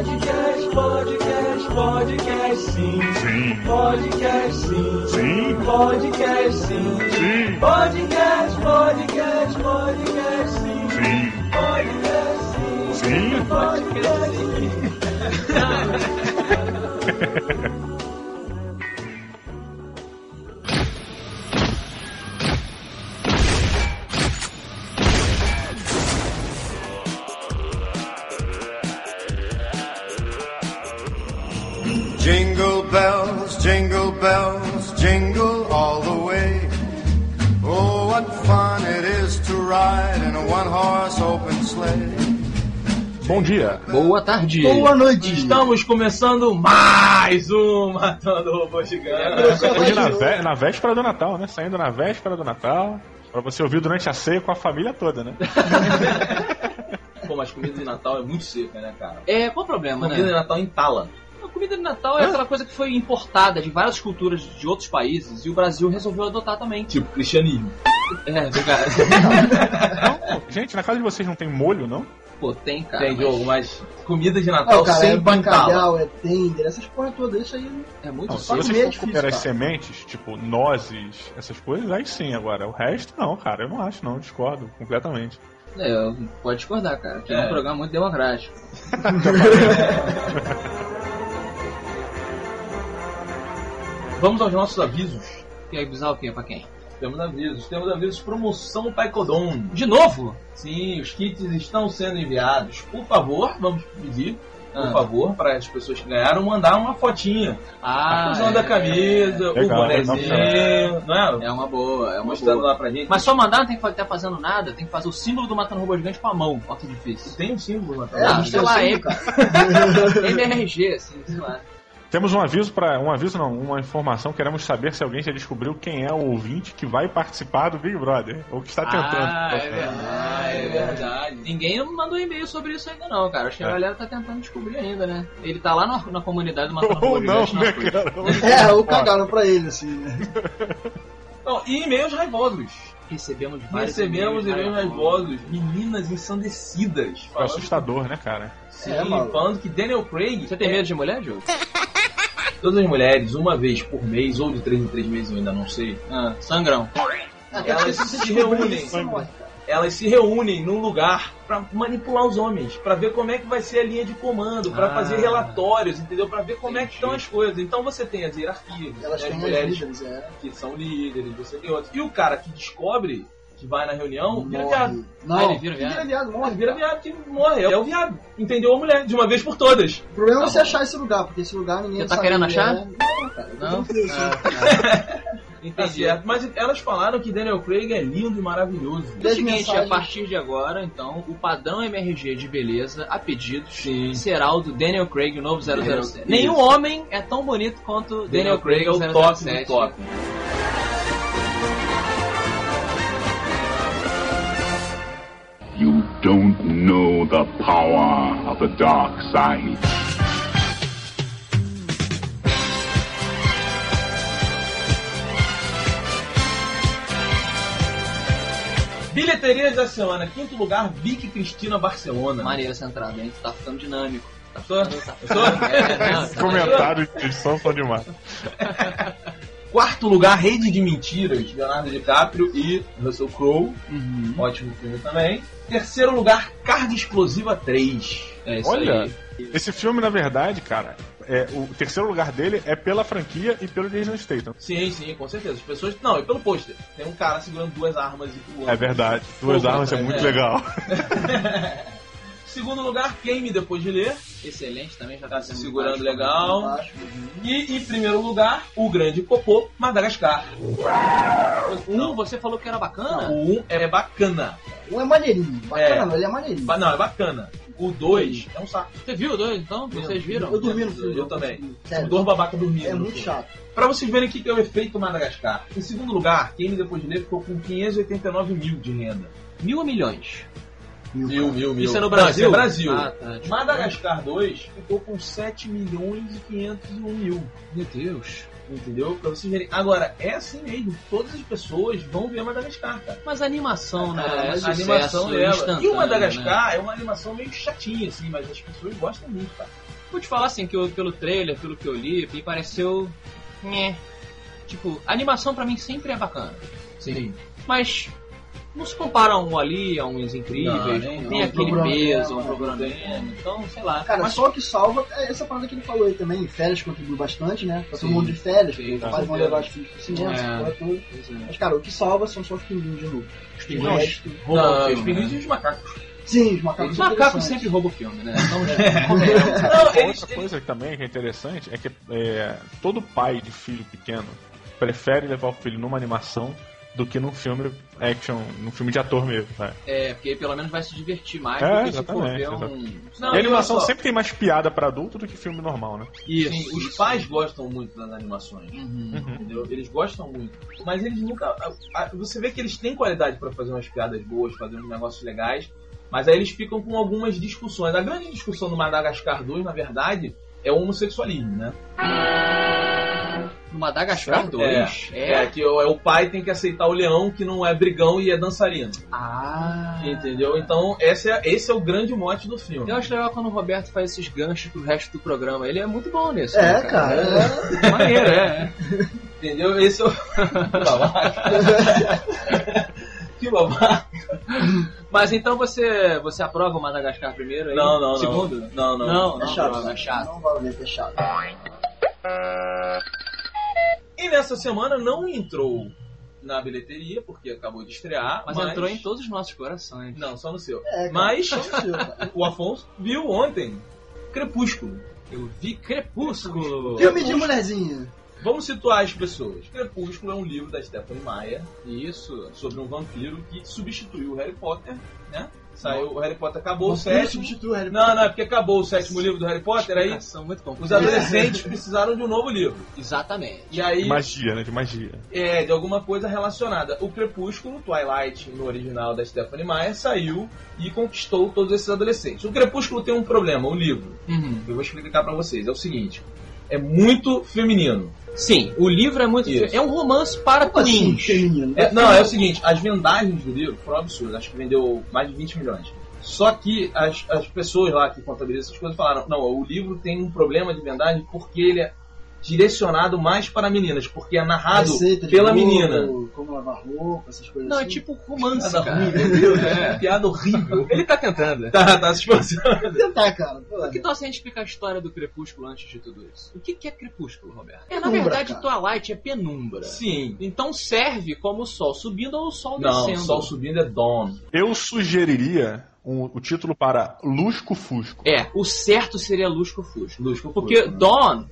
Podcast, podcast, podcast, sim. Sim. Podcast, sim. Sim. Podcast, sim. Sim. Podcast, podcast, podcast, sim. Sim. Podcast, sim. Sim. Podcast, sim. Bom dia. Boa tarde. Boa noite. Estamos começando mais um Matando Robô Gigante. Hoje na, vé- na véspera do Natal, né? Saindo na véspera do Natal. Pra você ouvir durante a ceia com a família toda, né? Pô, mas comida de Natal é muito seca, né, cara? É, qual o problema, Comida de né? Natal entala. A comida de Natal é aquela coisa que foi importada de várias culturas de outros países e o Brasil resolveu adotar também. Tipo, cristianismo. É, cara. Não, gente, na casa de vocês não tem molho, não? Pô, tem, cara. Tem jogo, mas comida de Natal cara, é entala. bacalhau, é tender, essas porra todas, isso aí. É muito Não, se é for difícil, comer as sementes, tipo nozes, essas coisas, aí sim, agora. O resto, não, cara, eu não acho, não, eu discordo completamente. É, eu- pode discordar, cara. Aqui é É. um programa muito democrático. Vamos aos nossos avisos. E aí, bizarro o quê? Pra quem? Temos avisos. Temos avisos promoção Taekwondo. De novo? Sim, os kits estão sendo enviados. Por favor, vamos pedir, por Ah. favor, para as pessoas que ganharam mandar uma fotinha. Ah, usando a camisa, o Legal, bonezinho, não é? É uma boa, é uma Mostrando boa. lá pra gente. Mas só mandar não tem que estar fazendo nada, tem que fazer o símbolo do Matando Robô Gigante com a mão. Olha que difícil. tem um símbolo, É, Natal. Ah, a gente sei lá, é- cara. MRG, assim, sei lá. Temos um aviso para um aviso não, uma informação, queremos saber se alguém já descobriu quem é o ouvinte que vai participar do Big Brother, ou que está tentando. Ah, é verdade, é verdade. Ninguém mandou e-mail sobre isso ainda não, cara. Acho que a É. galera tá tentando descobrir ainda, né? Ele tá lá na, na comunidade do Matando Ou não, né, cara? É, ou cagaram pra ele, assim, né? Então, e e-mails raivosos. Recebemos vários Recebemos e-mails raivosos. meninas ensandecidas. É assustador, né, cara? sim, É, falando que Daniel Craig. Você tem medo de mulher, Diogo? Todas as mulheres, uma vez por mês, ou de três em três meses, eu ainda não sei. Ah, sangrão. Elas se reúnem. elas se reúnem num lugar pra manipular os homens, pra ver como é que vai ser a linha de comando, pra Ah. fazer relatórios, entendeu? Pra ver como é que estão as coisas. Então você tem as hierarquias, Elas né, as mulheres líderes, é. que são líderes, você tem outros. E o cara que descobre que vai na reunião, vira Morre. viado. Não, Ah, ele vira viado? vira viado, morre. Vira viado que morre, é o viado. Entendeu a mulher, de uma vez por todas. O problema é você achar esse lugar, porque esse lugar ninguém Você tá sabe querendo onde achar? é. Não, cara. Não? Ah, Tá certo. Mas elas falaram que Daniel Craig é lindo e maravilhoso. É o seguinte, mensagens. a partir de agora, então, o padrão MRG de beleza, a pedidos, Sim. será o do Daniel Craig, o novo 007. Isso. Nenhum homem é tão bonito quanto Daniel Craig é o top do 007. top. Don't know the power of the dark side. Bilheterias da semana. Quinto lugar, Vicky Cristina Barcelona. Maneira essa entrada, hein? Tá ficando dinâmico. Tá ficando... Tá... Sou? É, não, tá- comentários de edição são demais. Quarto lugar, Rede de Mentiras, Leonardo DiCaprio e Russell Crowe. Uhum. Ótimo filme também. Terceiro lugar, Carga Explosiva 3. É isso Olha, aí. esse filme, na verdade, cara, é, o terceiro lugar dele é pela franquia e pelo Jason Statham. Sim, sim, com certeza. As pessoas. Não, e pelo pôster. Tem um cara segurando duas armas e pulando. É verdade. Duas armas é atrás, muito é. legal. Segundo lugar, Queime Depois de Ler. Excelente também, já Tá tá se segurando baixo. legal. Baixo. E em primeiro lugar, O Grande Popô, Madagascar. Um, você falou que era bacana? O 1 é bacana. Um é maneirinho. Bacana, É. não, ele é maneirinho. Ba- Não, é bacana. O 2 é um saco. Você viu dois, então? Vocês viram? Eu dormi no filme. Eu também. Sério. Dois babacas dormindo. É muito chato. Pra vocês verem o que que é o efeito Madagascar. Em segundo lugar, Queime Depois de Ler ficou com 589 mil de renda. Mil ou milhões? Mil, mil, mil. Isso é no Não, Brasil? é Brasil. Ah, tá. Tipo, Madagascar 2 ficou com 7 milhões e 501 mil. Meu Deus. Entendeu? Pra vocês verem. Agora, é assim mesmo. Todas as pessoas vão ver Madagascar, cara. Mas a animação, né? É, é a sucesso animação dela. E instantâneo, o Madagascar né? é uma animação meio chatinha, assim, mas as pessoas gostam muito, cara. Vou te falar assim, que eu, pelo trailer, pelo que eu li, me pareceu. Nhé. Tipo, a animação pra mim sempre é bacana. Sim. Mas não se compara a um ali, a uns incríveis, Não, não, nem- tem não, aquele peso, um é, programa. é. Então, sei lá. Cara, Mas- só o que salva é essa parada que ele falou aí também. Férias contribui bastante, né? Tá todo mundo de férias, Sim, com pais vão levar os filhos pro cinema, É. Pois é. Mas, cara, o que salva são só os pinguins de novo. Os O pinguins Não, os pinguins né? e os macacos. Sim, os macacos Os sempre roubam o filme, né? Então, Não, Outra eles, coisa que também que é interessante é que é, todo pai de filho pequeno prefere levar o filho numa animação do que num filme action, num filme de ator mesmo. Né? é, porque pelo menos vai se divertir mais É, do que se for exatamente, ver um. Não, e a animação só. sempre tem mais piada pra adulto do que filme normal, né? Isso. Sim, os pais gostam muito das animações. Uhum. Uhum. Entendeu? Eles gostam muito. Mas eles nunca. Você vê que eles têm qualidade pra fazer umas piadas boas, fazer uns negócios legais. Mas aí eles ficam com algumas discussões. A grande discussão do Madagascar 2, na verdade, é o homossexualismo, né? No Madagascar 2. É, é que o, é o pai tem que aceitar o leão que não é brigão e é dançarino. Ah. Entendeu? Então, esse é, esse é o grande mote do filme. Eu acho legal quando o Roberto faz esses ganchos pro resto do programa. Ele é muito bom nisso. É, né, cara. É maneiro, é. Entendeu? Esse é o. Que babaca. que babaca. Mas então você, você aprova o Madagascar primeiro? Aí? Não, não, não. Segundo? Não, não. Não, É não, chato. não, é chato. Não vai ver que é chato. E nessa semana não entrou na bilheteria, porque acabou de estrear. Mas, entrou em todos os nossos corações. Não, só no seu. É, cara, Mas só o seu, cara. o Afonso viu ontem Crepúsculo. Eu vi Crepúsculo. Filme de mulherzinha. Vamos situar as pessoas. Crepúsculo é um livro da Stephanie Meyer Isso. sobre um vampiro que substituiu o Harry Potter, né? Saiu, o Harry Potter acabou o Vampiro sétimo. substitui o Harry Não, não, é porque acabou o sétimo livro do Harry Potter, aí São muito os adolescentes precisaram de um novo livro. Exatamente. E aí, Magia, né? De magia. é, de alguma coisa relacionada. O Crepúsculo, Twilight, no original da Stephanie Meyer, saiu e conquistou todos esses adolescentes. O Crepúsculo tem um problema, o livro. Uhum. Eu vou explicar pra vocês. É o seguinte: é muito feminino. Sim, o livro é muito. Isso. É um romance para assim, feminino? É, não, é o seguinte: as vendagens do livro foram absurdas. Acho que vendeu mais de 20 milhões. Só que as, as pessoas lá que contabilizam essas coisas falaram: não, o livro tem um problema de vendagem porque ele é direcionado mais para meninas, porque é narrado Receita de pela bolo, menina. Como lavar roupa, essas coisas Não, é assim. tipo romance, Piada cara. ruim, meu Deus, É. piada horrível. Ele tá tentando. Tá, tá se esforçando. Tentar, cara. Pô, Que tal se a gente explicar a história do Crepúsculo antes de tudo isso? O que que é Crepúsculo, Roberto? É, na Penumbra, verdade, cara. Twilight é penumbra. Sim. Então serve como o sol subindo ou o sol Não, descendo. sol subindo é Dawn. Eu sugeriria um- o título para Lusco Fusco. É, o certo seria Lusco Fusco. Lusco Porque Fusco, né? Dawn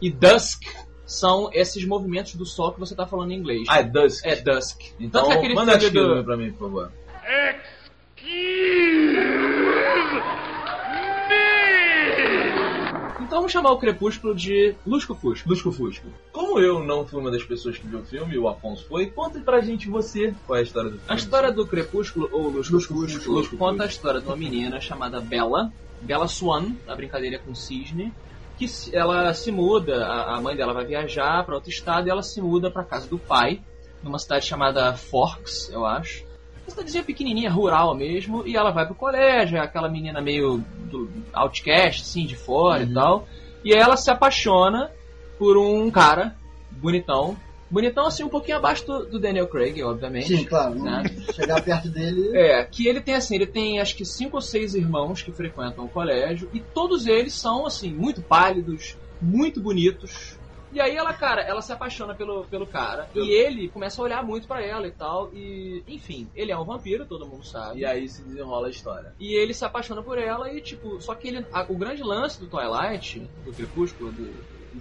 e Dusk são esses movimentos do sol que você tá falando em inglês. Ah, é Dusk. É Dusk. Então, Tanto que aquele manda filme do- pra mim, por favor. Então vamos chamar o Crepúsculo de Lusco Fusco. Lusco Fusco. Como eu não fui uma das pessoas que viu o filme, o Afonso foi, conta pra gente você qual é a história do filme. A história do Crepúsculo, ou Lusco, Lusco Fusco, Fusco, Lusco conta Fusco. a história de uma menina chamada Bella, Bella Swan, a brincadeira com cisne, que ela se muda, a, a mãe dela vai viajar para outro estado e ela se muda para casa do pai, numa cidade chamada Forks, eu acho. Uma cidadezinha pequenininha, rural mesmo, e ela vai pro colégio, é aquela menina meio do outcast, assim, de fora e tal. E ela se apaixona por um cara bonitão. Bonitão, assim, um pouquinho abaixo do, do Daniel Craig, obviamente. Sim, claro. Né? Chegar perto dele. É, que ele tem assim, ele tem acho que cinco ou seis irmãos que frequentam o colégio e todos eles são assim muito pálidos, muito bonitos. E aí ela, cara, ela se apaixona pelo, pelo cara e ele começa a olhar muito pra ela e tal e, enfim, ele é um vampiro, todo mundo sabe. E aí se desenrola a história. E ele se apaixona por ela e, tipo, só que ele, a- o grande lance do Twilight, do Crepúsculo, do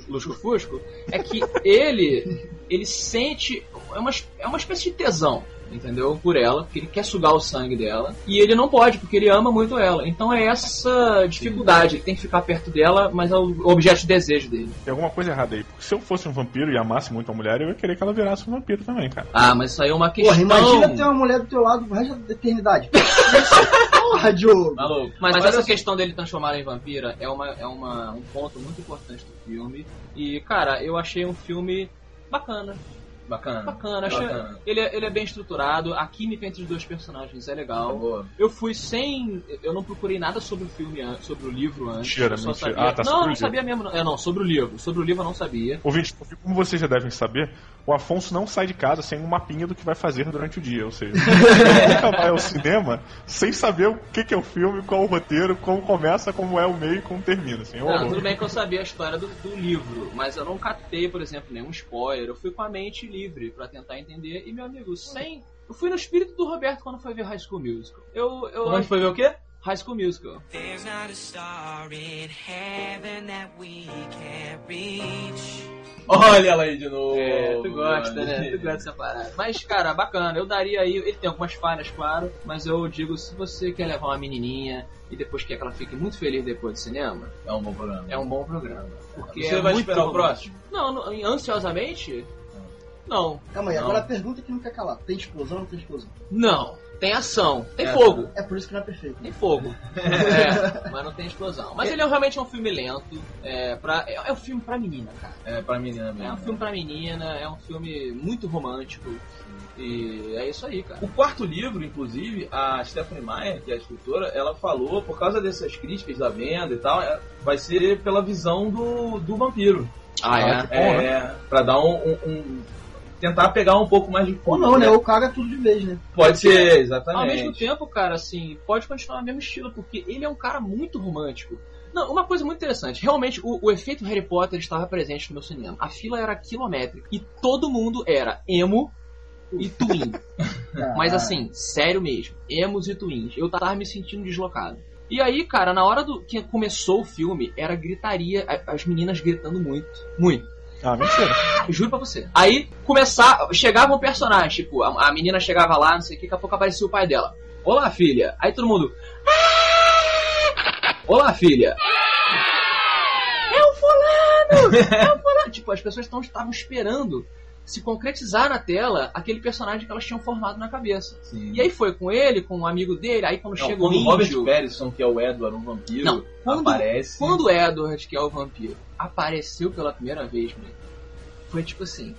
Lusco Fusco, é que ele, ele sente, é uma, é uma espécie de tesão, entendeu? Por ela, porque ele quer sugar o sangue dela, e ele não pode, porque ele ama muito ela. Então é essa dificuldade, ele tem que ficar perto dela, mas é o objeto de desejo dele. Tem alguma coisa errada aí. Porque se eu fosse um vampiro e amasse muito a mulher, eu ia querer que ela virasse um vampiro também, cara. Ah, mas isso aí é uma questão... Porra, imagina ter uma mulher do teu lado pro resto da eternidade. Porra, Diogo. Maluco. Mas Olha essa só- questão dele transformar em vampira é, uma, é uma, um ponto muito importante do filme. E, cara, eu achei um filme bacana. Bacana. Bacana, achei- Bacana. Ele, é, ele é bem estruturado, a química entre os dois personagens é legal. boa. Eu fui sem. Eu não procurei nada sobre o filme, sobre o livro antes. Mentira, eu só mentira. sabia. Ah, tá, não, não sabia mesmo. Não. É, não, sobre o livro. Sobre o livro eu não sabia. Ouvinte, como vocês já devem saber, o Afonso não sai de casa sem um mapinha do que vai fazer durante o dia. Ou seja, ele nunca vai ao cinema sem saber o que, que é o filme, qual o roteiro, como começa, como é o meio e como termina. Assim, é Não, tudo bem que eu sabia a história do, do livro, mas eu não catei, por exemplo, nenhum spoiler. Eu fui com a mente livre pra tentar entender. E, meu amigo, sem. Eu fui no espírito do Roberto quando foi ver High School Musical. Eu. eu gente foi ver o quê? High School Musical. There's not a star in heaven that we can't reach. Olha ela aí de novo. É, tu gosta, mano. né? Tu gosta dessa parada. Mas, cara, bacana. Eu daria aí. Ele tem algumas falhas, claro. Mas eu digo, se você quer levar uma menininha e depois quer que ela fique muito feliz depois do cinema, É um bom programa. é um bom programa. Porque Você é vai esperar o próximo? Não, ansiosamente? Não. Calma aí, Não. agora a pergunta que não quer calar. Tem explosão ou não tem explosão? Não. Tem ação. Tem É. fogo. É por isso que não é perfeito. Tem fogo. É, mas não tem explosão. Mas ele é realmente um filme lento. É, pra, é, é um filme pra menina, cara. É pra menina É mesmo. um filme pra menina, é um filme muito romântico. E é isso aí, cara. O quarto livro, inclusive, a Stephanie Meyer, que é a escritora, ela falou, por causa dessas críticas da venda e tal, é- vai ser pela visão do, do vampiro. Ah, é? É, pra dar um, um- um- tentar pegar um pouco mais de Ou fundo, não, né? Ou caga tudo de vez, né? Pode ser, Ao exatamente. mesmo tempo, cara, assim, pode continuar no mesmo estilo, porque ele é um cara muito romântico. Não, uma coisa muito interessante, realmente o, o efeito Harry Potter estava presente no meu cinema. A fila era quilométrica e todo mundo era emo e twin. Mas assim, sério mesmo, emos e twins. Eu tava me sentindo deslocado. E aí, cara, na hora do que começou o filme, era gritaria, as meninas gritando muito, muito. Ah, mentira. Juro pra você. Aí começar, chegava um personagem, tipo, a, a menina chegava lá, não sei o que, daqui a pouco aparecia o pai dela. Olá, filha. Aí todo mundo. "Ah!" Olá, filha. É o fulano! É o fulano! tipo, as pessoas estavam esperando se concretizar na tela aquele personagem que elas tinham formado na cabeça. Sim. E aí foi com ele, com um amigo dele, aí quando Não, chega quando o Robert índio... Pattinson, que é o Edward, um vampiro, Não, quando- aparece. Quando o Edward, que é o vampiro, apareceu pela primeira vez, meu, foi tipo assim,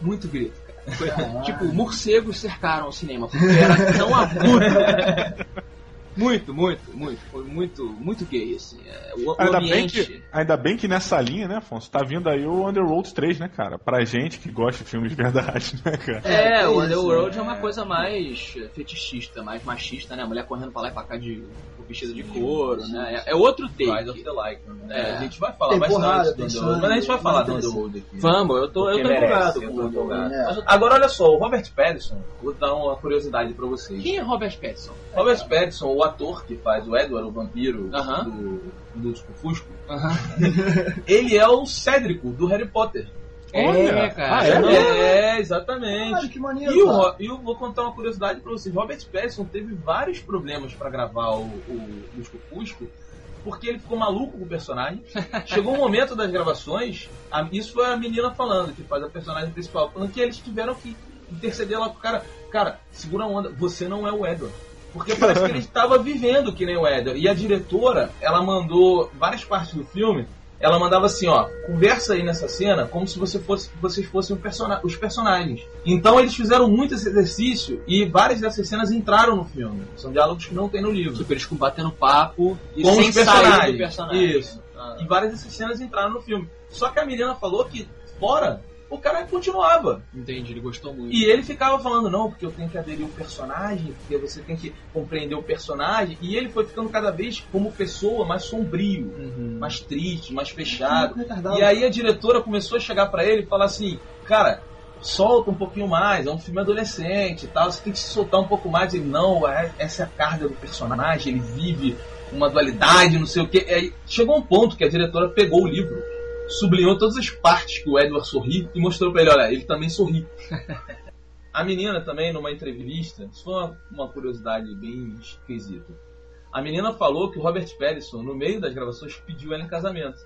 muito grito. Foi, tipo, morcegos cercaram o cinema, porque era tão agudo. Muito, muito, muito. Foi muito, muito gay, assim. É, O, o Ainda bem, ambiente. que, ainda bem que nessa linha, né, Afonso, tá vindo aí o Underworld 3, né, cara? Pra gente que gosta de filmes de verdade, né, cara? É, o isso, Underworld é uma coisa mais fetichista, mais machista, né? A mulher correndo pra lá e pra cá de vestido de couro, né? É, é outro Rise of the né? É. A gente vai falar Tem mais porrada, do mas a gente vai falar do Underworld aqui. Vamos, eu tô, eu Porque tô merece, empolgado eu tô. É. Agora olha só, o Robert Pattinson, vou dar uma curiosidade pra vocês. Quem é Robert Pattinson? Robert Pattinson, o ator que faz o Edward, o vampiro Aham. do, do Fusco, Aham. ele é o Cédrico do Harry Potter. É, cara. Ah, é? Não, É, exatamente. Caralho, que maneiro. E o, cara. Eu vou contar uma curiosidade pra vocês. Robert Pattinson teve vários problemas pra gravar o, o Lusco Fusco, porque ele ficou maluco com o personagem. Chegou um momento das gravações, a- isso foi a menina falando, que faz a personagem principal, falando que eles tiveram que interceder lá com o cara. Cara, segura a onda, você não é o Edward. Porque parece que ele estava vivendo que nem o Edward. E a diretora, ela mandou várias partes do filme. Ela mandava assim, ó, conversa aí nessa cena como se você fosse, vocês fossem persona- os personagens. Então eles fizeram muito esse exercício e várias dessas cenas entraram no filme. São diálogos que não tem no livro. Tipo, eles batendo papo e Com sem os personagens. personagem. Isso. Ah. E várias dessas cenas entraram no filme. Só que a menina falou que fora o cara continuava. Entendi, ele gostou muito. E ele ficava falando, não, porque eu tenho que aderir o personagem, porque você tem que compreender o personagem. E ele foi ficando cada vez como pessoa mais sombrio, Uhum. mais triste, mais fechado. Retardado. E aí a diretora começou a chegar pra ele e falar assim, cara, solta um pouquinho mais, é um filme adolescente e tal, você tem que se soltar um pouco mais. Ele, não, é- essa é a carga do personagem, ele vive uma dualidade, não sei o quê. E aí chegou um ponto que a diretora pegou o livro, sublinhou todas as partes que o Edward sorri e mostrou pra ele, olha, ele também sorri. a menina também, numa entrevista, isso foi uma, uma curiosidade bem esquisita. A menina falou que o Robert Pattinson, no meio das gravações, pediu ela em casamento.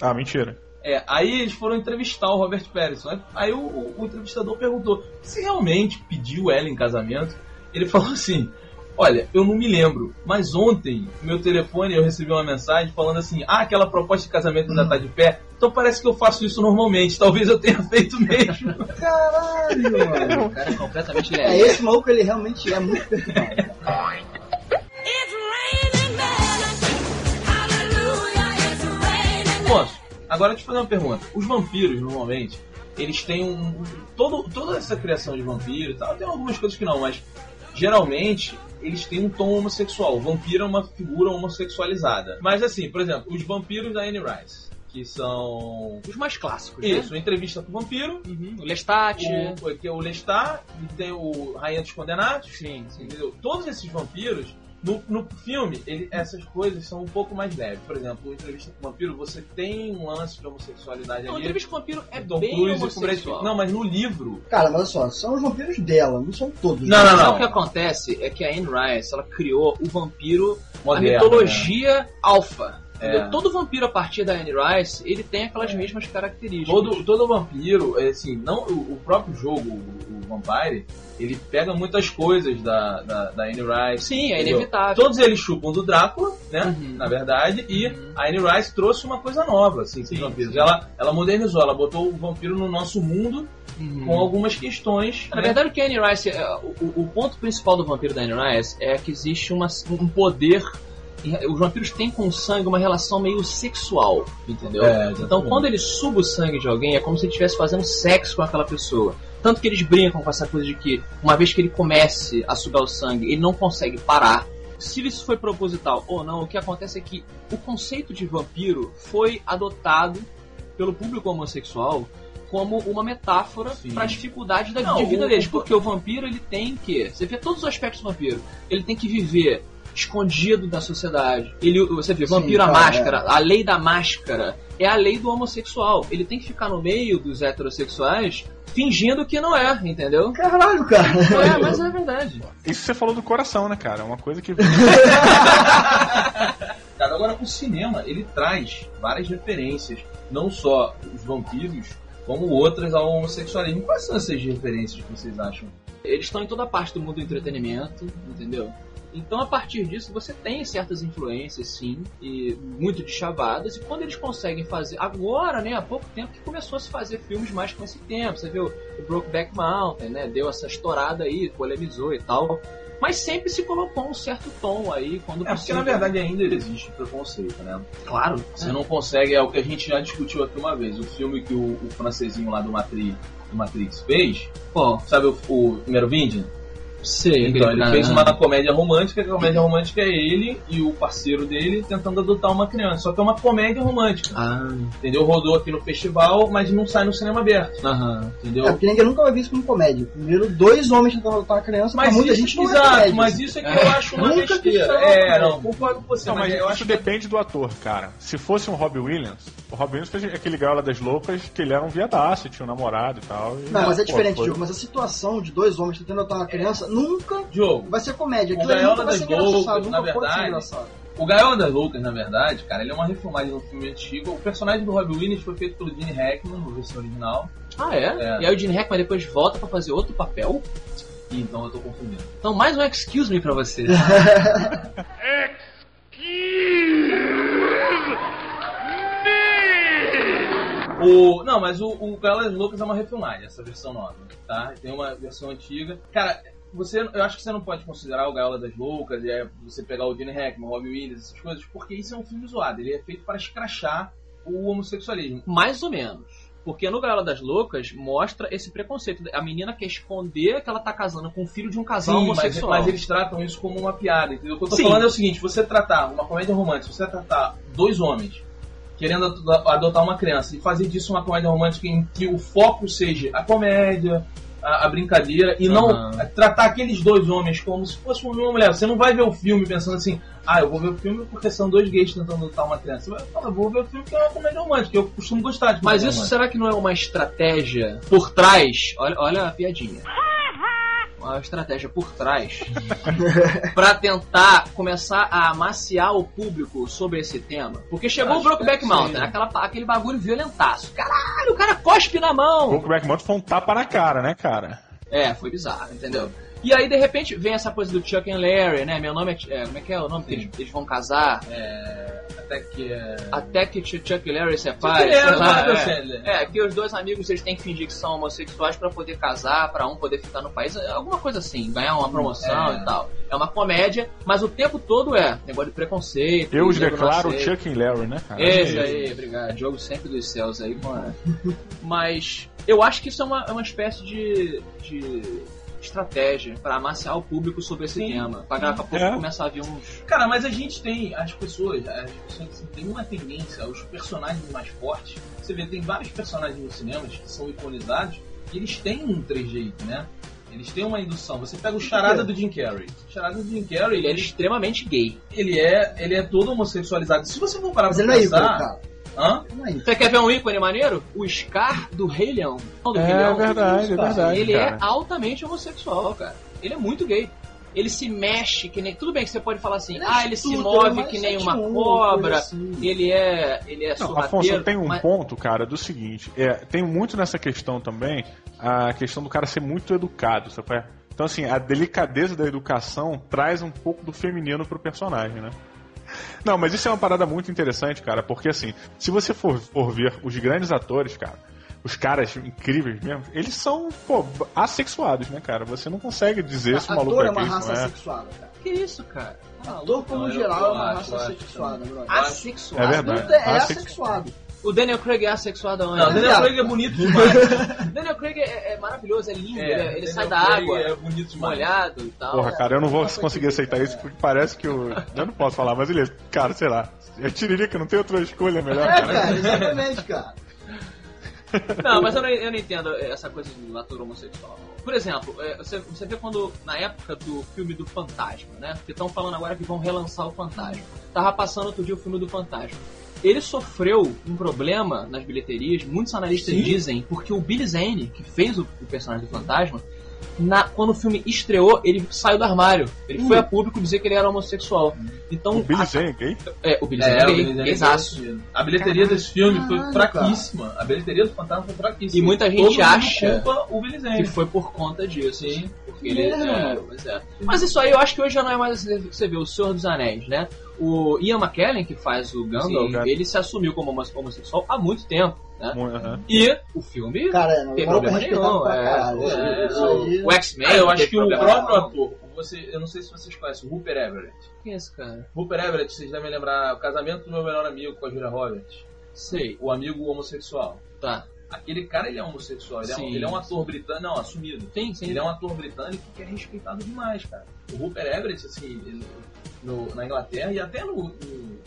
Ah, mentira. É, aí eles foram entrevistar o Robert Pattinson. Aí- o, o- o entrevistador perguntou se realmente pediu ela em casamento. Ele falou assim: Olha, eu não me lembro, mas ontem, meu telefone, eu recebi uma mensagem falando assim: ah, aquela proposta de casamento ainda tá de pé. Então parece que eu faço isso normalmente. Talvez eu tenha feito mesmo. Caralho, mano. O cara é completamente É, leve. esse maluco ele realmente é muito Moço, agora deixa eu fazer uma pergunta. Os vampiros, normalmente, eles têm um. um- Todo, toda essa criação de vampiro e tal, tem algumas coisas que não, mas geralmente eles têm um tom homossexual. O vampiro é uma figura homossexualizada. Mas assim, por exemplo, os vampiros da Anne Rice, que são. Os mais clássicos, né? Isso, entrevista com o vampiro. Uhum. O Lestat. O, é o Lestat, e tem o Rainha dos Condenados. Sim, sim. Entendeu? Todos esses vampiros, no, no filme, ele, essas coisas são um pouco mais leves. Por exemplo, o Entrevista com o Vampiro, você tem um lance de homossexualidade Não, o ali. Entrevista com o Vampiro é Tom bem Cruise homossexual. Não, mas no livro. Cara, mas olha só, são os vampiros dela, não são todos. Não, não, não. o que acontece? É que a Anne Rice, ela criou o vampiro, Moderno, a mitologia alfa. É. Todo vampiro a partir da Anne Rice, ele tem aquelas mesmas características. Todo, todo vampiro, é assim, não, o, o próprio jogo, o, o Vampire, ele pega muitas coisas da, da, da Anne Rice. Sim, é entendeu? inevitável. Todos eles chupam do Drácula, né? Uhum. Na verdade, e a Anne Rice trouxe uma coisa nova, assim, Sim, vampiros. sim. Ela, ela modernizou, ela botou o vampiro no nosso mundo Uhum. com algumas questões. Na né? verdade, o que a Anne Rice. é, O, o ponto principal do vampiro da Anne Rice é que existe uma, um poder. Os vampiros têm com o sangue uma relação meio sexual, entendeu? É, então, quando ele suga o sangue de alguém, é como se ele estivesse fazendo sexo com aquela pessoa. Tanto que eles brincam com essa coisa de que, uma vez que ele comece a sugar o sangue, ele não consegue parar. Se isso foi proposital ou não, o que acontece é que o conceito de vampiro foi adotado pelo público homossexual como uma metáfora para as dificuldades da Não, de vida deles. Porque o vampiro ele tem que. Você vê todos os aspectos do vampiro. Ele tem que viver escondido da sociedade. Ele, você vê, Sim, vampiro a cara, máscara, a lei da máscara é a lei do homossexual. Ele tem que ficar no meio dos heterossexuais fingindo que não é, entendeu? Caralho, cara. É, mas é verdade. Isso você falou do coração, né, cara? É uma coisa que. Cara, agora o cinema, ele traz várias referências, não só os vampiros, como outras ao homossexualismo. Quais são essas referências que vocês acham? Eles estão em toda parte do mundo do entretenimento, entendeu? Então, a partir disso, você tem certas influências, sim, e muito de chavadas. E quando eles conseguem fazer, agora, né, há pouco tempo que começou a se fazer filmes mais com esse tempo. Você viu o Brokeback Mountain, né, deu essa estourada aí, polemizou e tal. Mas sempre se colocou um certo tom aí quando É porque na verdade ainda existe preconceito, né? claro, Você não consegue, é o que a gente já discutiu aqui uma vez. O filme que o, o francesinho lá do Matrix, do Matrix fez, Pô, sabe o, o Merovingio? Sei. Então, ele fez uma comédia romântica, que a comédia romântica é ele e o parceiro dele tentando adotar uma criança. Só que é uma comédia romântica, Ah, entendeu? Rodou aqui no festival, mas não sai no cinema aberto, aham. entendeu? É porque ninguém nunca vai ver isso como comédia. Primeiro, dois homens tentando adotar uma criança, Mas muita isso, gente não exato, é mas isso é que eu acho uma Nunca besteira. É, cara. não, concordo com você, Não, mas mas eu isso acho que depende do ator, cara. Se fosse um Robbie Williams, o Robbie Williams fez aquele Gaiola das Loucas, que ele era um viadaço, tinha um namorado e tal. e- Não, mas é pô, diferente, foi- Diogo. Mas a situação de dois homens tentando adotar uma criança nunca Diogo, vai ser comédia. O Aquilo nunca vai das ser engraçado. Loucas, Nunca na pode ser verdade, engraçado. O Gaiola das Loucas, na verdade, cara, ele é uma refilmagem de um filme antigo. O personagem do Robbie Williams foi feito pelo Gene Hackman, na versão original. Ah, é? É. E aí o Gene Hackman depois volta pra fazer outro papel? Então eu tô confundindo. Então, mais um excuse me pra você. O, não, mas o, o Gaiola das Loucas é uma refilmagem, essa versão nova, tá? Tem uma versão antiga. Cara, você, eu acho que você não pode considerar o Gaiola das Loucas, e você pegar o Gene Hackman, o Robbie Williams, essas coisas, porque isso é um filme zoado. Ele é feito para escrachar o homossexualismo. Mais ou menos. Porque no Gaiola das Loucas mostra esse preconceito. A menina quer esconder que ela tá casando com o filho de um casal Sim, mas, homossexual. mas eles tratam isso como uma piada, entendeu? O que eu tô Sim. falando é o seguinte, você tratar uma comédia romântica, você tratar dois homens querendo ado- adotar uma criança e fazer disso uma comédia romântica em que o foco seja a comédia, a, a brincadeira, e não Aham. tratar aqueles dois homens como se fosse uma mulher. Você não vai ver o filme pensando assim, ah, eu vou ver o filme porque são dois gays tentando adotar uma criança. Você vai falar, eu vou ver o filme porque é uma comédia romântica, eu costumo gostar de Mas isso romântica. será que não é uma estratégia por trás? Olha, olha a piadinha. Uma estratégia por trás pra tentar começar a amaciar o público sobre esse tema. Porque chegou Acho o Brokeback que Mountain, aquela, aquele bagulho violentaço. Caralho, o cara cospe na mão. O Brokeback Mountain foi um tapa na cara, né, cara? É, foi bizarro, entendeu? E aí, de repente, vem essa coisa do Chuck and Larry, né? Meu nome é. é, como é que é o nome eles, eles vão casar? É, até que é... Até que Ch- Chuck e Larry separem, Chuck Larry, lá. É, é, que os dois amigos eles têm que fingir que são homossexuais pra poder casar, pra um poder ficar no país, é alguma coisa assim, ganhar uma promoção É. e tal. É uma comédia, mas o tempo todo é negócio de preconceito. Eu os declaro. Chuck e Larry, né, cara? Esse aí, obrigado. Jogo sempre dos céus aí, mano. Mas eu acho que isso é uma, é uma espécie de, de estratégia pra amaciar o público sobre esse Sim. tema. Pra daqui a pouco É. começar a vir uns. Cara, mas a gente tem, as pessoas, as pessoas assim, tem uma tendência, os personagens mais fortes. Você vê, tem vários personagens nos cinemas que são iconizados e eles têm um trejeito, né? Eles têm uma indução. Você pega o charada do Jim Carrey. O charada do Jim Carrey, Ele é ele, extremamente gay. ele é, ele é todo homossexualizado. Se você for parar Mas pra ele é ícone, pensar... cara. Hã? É. Você quer ver um ícone maneiro? O Scar do Rei Leão. Do É Rei Leão. verdade, é verdade. Ele cara. é altamente homossexual, cara. Ele é muito gay. Ele se mexe que nem. Tudo bem que você pode falar assim, Ele é ah, ele se move é que nem uma 71, cobra. assim. Ele é. Ele é Não. Afonso, tem um mas- ponto, cara, do seguinte. É, tem muito nessa questão também a questão do cara ser muito educado, sabe? é? Então, assim, a delicadeza da educação traz um pouco do feminino pro personagem, né? Não, mas isso é uma parada muito interessante, cara, porque assim, se você for, for ver os grandes atores, cara, os caras incríveis mesmo, eles são, pô, assexuados, né, cara? Você não consegue dizer se o maluco é é uma gay, raça é. assexuada, cara. Que isso, cara? Ator, como Não, geral, é uma acho, raça assexuada, brother. Assexuado. É verdade. É Assex- assexuado. O Daniel Craig é assexuado aonde? Não, o Daniel. Craig é bonito demais. O Daniel Craig é, é maravilhoso, é lindo, É, ele, ele Daniel sai da Craig água, É bonito demais. molhado e tal. Porra, cara, eu não vou conseguir aceitar isso porque parece que o. Eu não posso falar, mas ele é. Cara, sei lá. É tiririca, não tem outra escolha melhor, É, cara. cara, exatamente, cara. Não, mas eu não, eu não entendo essa coisa do ator homossexual. Por exemplo, é, você, você vê quando, na época do filme do Fantasma, né? Porque estão falando agora que vão relançar o Fantasma. Tava passando outro dia o filme do Fantasma. Ele sofreu um problema nas bilheterias, muitos analistas Sim. dizem, porque o Billy Zane, que fez o, o personagem do Fantasma, na- quando o filme estreou, ele saiu do armário. Ele foi a público dizer que ele era homossexual. Então, O Billy a- Zane é gay? é, o Billy É, Zane é o gay, Billy Zane é gay. A bilheteria desse filme foi fraquíssima. A bilheteria do Fantasma foi fraquíssima. E muita gente Todo acha culpa o Billy Zane. que foi por conta disso. Sim. Ele, é, mano. pois é. Mas isso aí eu acho que hoje já não é mais assim que você vê, o Senhor dos Anéis, né? O Ian McKellen, que faz o Gandalf, Sim. ele se assumiu como homo- homossexual há muito tempo, né? Aham. E o filme Cara, não tem problema nenhum. É, é, aí- o X-Men. Ah, eu acho que o próprio ator, você, eu não sei se vocês conhecem, o Rupert Everett. Quem é esse cara? Rupert Everett, vocês devem lembrar o casamento do meu melhor amigo com a Julia Roberts. Sei, O amigo homossexual. tá. Aquele cara, ele é homossexual. Ele, é, um, Sim. ele é um ator britânico, não, assumido. Sim, sim. Ele é um ator britânico que é respeitado demais, cara. O Rupert Everett, assim, ele- no- na Inglaterra e até no, no-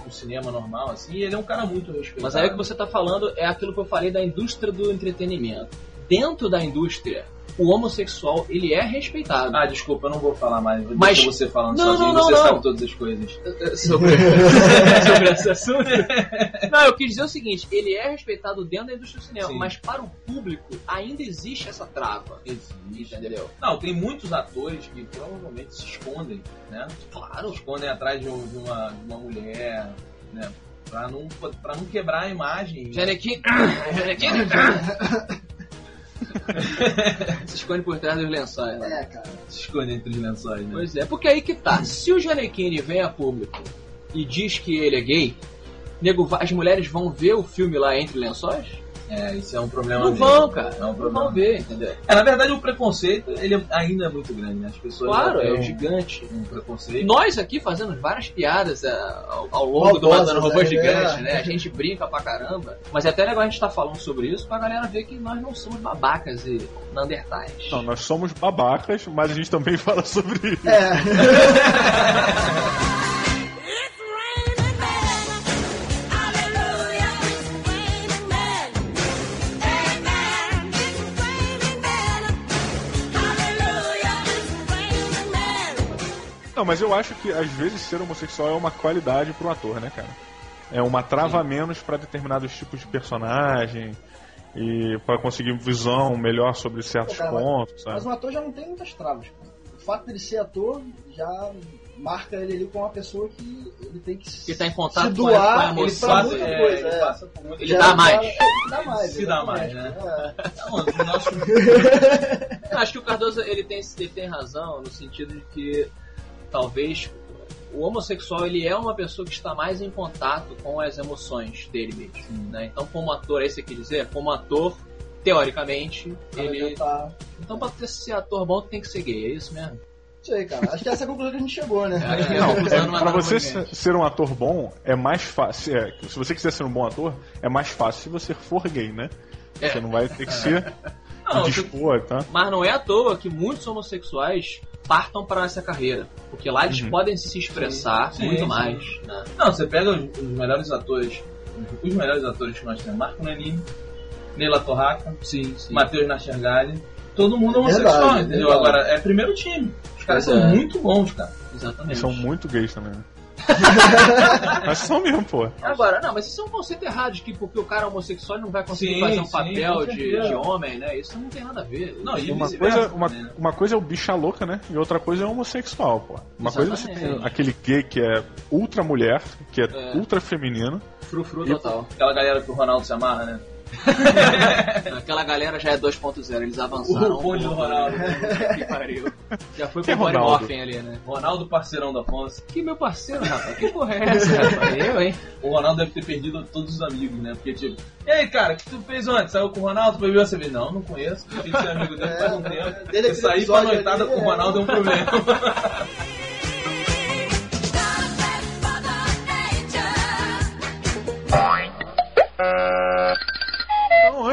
no cinema normal, assim, ele é um cara muito respeitado. Mas aí o que você tá falando é aquilo que eu falei da indústria do entretenimento. Dentro da indústria, o homossexual, ele é respeitado. Ah, desculpa, eu não vou falar mais. Deixa Mas- você falando Não, sozinho, não, não, você sabe todas as coisas. sobre, sobre esse assunto. Não, eu quis dizer o seguinte, ele é respeitado dentro da indústria do cinema, Sim. mas para o público ainda existe essa trava. Entendeu? Não, tem muitos atores que provavelmente se escondem, né? Claro. Se escondem atrás de, de uma, de uma mulher, né? Pra não, pra não quebrar a imagem. Janequim. Janequim. Se esconde por trás dos lençóis. né? É, cara. Se esconde entre os lençóis, né? Pois é, porque aí que tá. Se o Janequine vem a público e diz que ele é gay, nego, as mulheres vão ver o filme lá entre lençóis? É, isso é um problema Não mesmo. vão, cara. É um Não problema. vão ver, entendeu? É, na verdade, o preconceito, ele é- ainda é muito grande, né? As pessoas Claro, têm é um, gigante. um preconceito. Nós aqui fazendo várias piadas é, ao, ao longo do Matando Robô é, Gigante, é. né? A gente brinca pra caramba. Mas é até legal a gente estar falando sobre isso pra galera ver que nós não somos babacas e Neandertais. Não, nós somos babacas, mas a gente também fala sobre isso. É. Não, mas eu acho que às vezes ser homossexual é uma qualidade pro ator, né, cara? É uma trava a menos pra determinados tipos de personagem e pra conseguir visão melhor sobre certos Pô, cara, mas- pontos, Mas sabe? um ator já não tem muitas travas. o fato dele ser ator já marca ele ali como uma pessoa que ele tem que Que tá em se contato com a, com a doar ele emoção. pra Passa- muita é, coisa. ele é. passa por muito- Ele dá é um mais. que dá mais. Se dá mais, né? É. Não, o nosso acho que o Cardoso ele tem, ele tem razão no sentido de que talvez o homossexual ele é uma pessoa que está mais em contato com as emoções dele mesmo. Né? Então, como ator, é isso que dizer? Como ator, teoricamente, Ele ele. tá... Então, pra ter ser ator bom, tem que ser gay, é isso mesmo? Não sei, cara. Acho que essa é a conclusão que a gente chegou, né? Que é. Não, é, não é pra você ser, um ator bom, é mais fácil. é, se você quiser ser um bom ator, é mais fácil se você for gay, né? É. Você não vai ter que ser Não, dispor, tá? Mas não é à toa que muitos homossexuais partam para essa carreira. Porque lá eles Uhum. podem se expressar Sim, muito sim. mais. né? Não, você pega os, os melhores atores, os melhores atores que nós temos, Marco Nanini, Neila Torraca, Sim, sim. Matheus Nascergalli, todo mundo É homossexual, entendeu? verdade. Agora, é primeiro time. Os caras Pois são é. muito bons, cara. E Exatamente. são muito gays também, né? Mas são mesmo, pô. Agora, não, mas isso é um conceito errado, de que porque o cara é homossexual ele não vai conseguir Sim, fazer um sim, papel de, de homem, né? Isso não tem nada a ver. Não, e Uma coisa, uma, né? uma coisa é o bicha louca, né? E outra coisa é o homossexual, pô. Uma coisa é você Exatamente. tem aquele gay que é ultra mulher, que é, É. ultra feminino. Frufru E- total. Aquela galera que o Ronaldo se amarra, né? Aquela galera já é 2.0, eles avançaram. O bonde do Ronaldo. né? que pariu. Já foi pro body Ronaldo? morphing ali, né? Ronaldo, parceirão da Afonso. Que meu parceiro, rapaz. Que porra é essa, rapaz? Eu, hein? O Ronaldo deve ter perdido todos os amigos, né? Porque, tipo, e aí, cara, o que tu fez ontem? Saiu com o Ronaldo, foi ver você vê, Não, não conheço. Que ser amigo dele faz um tempo. aquele Eu sair pra noitada ali, com o é. Ronaldo é um problema.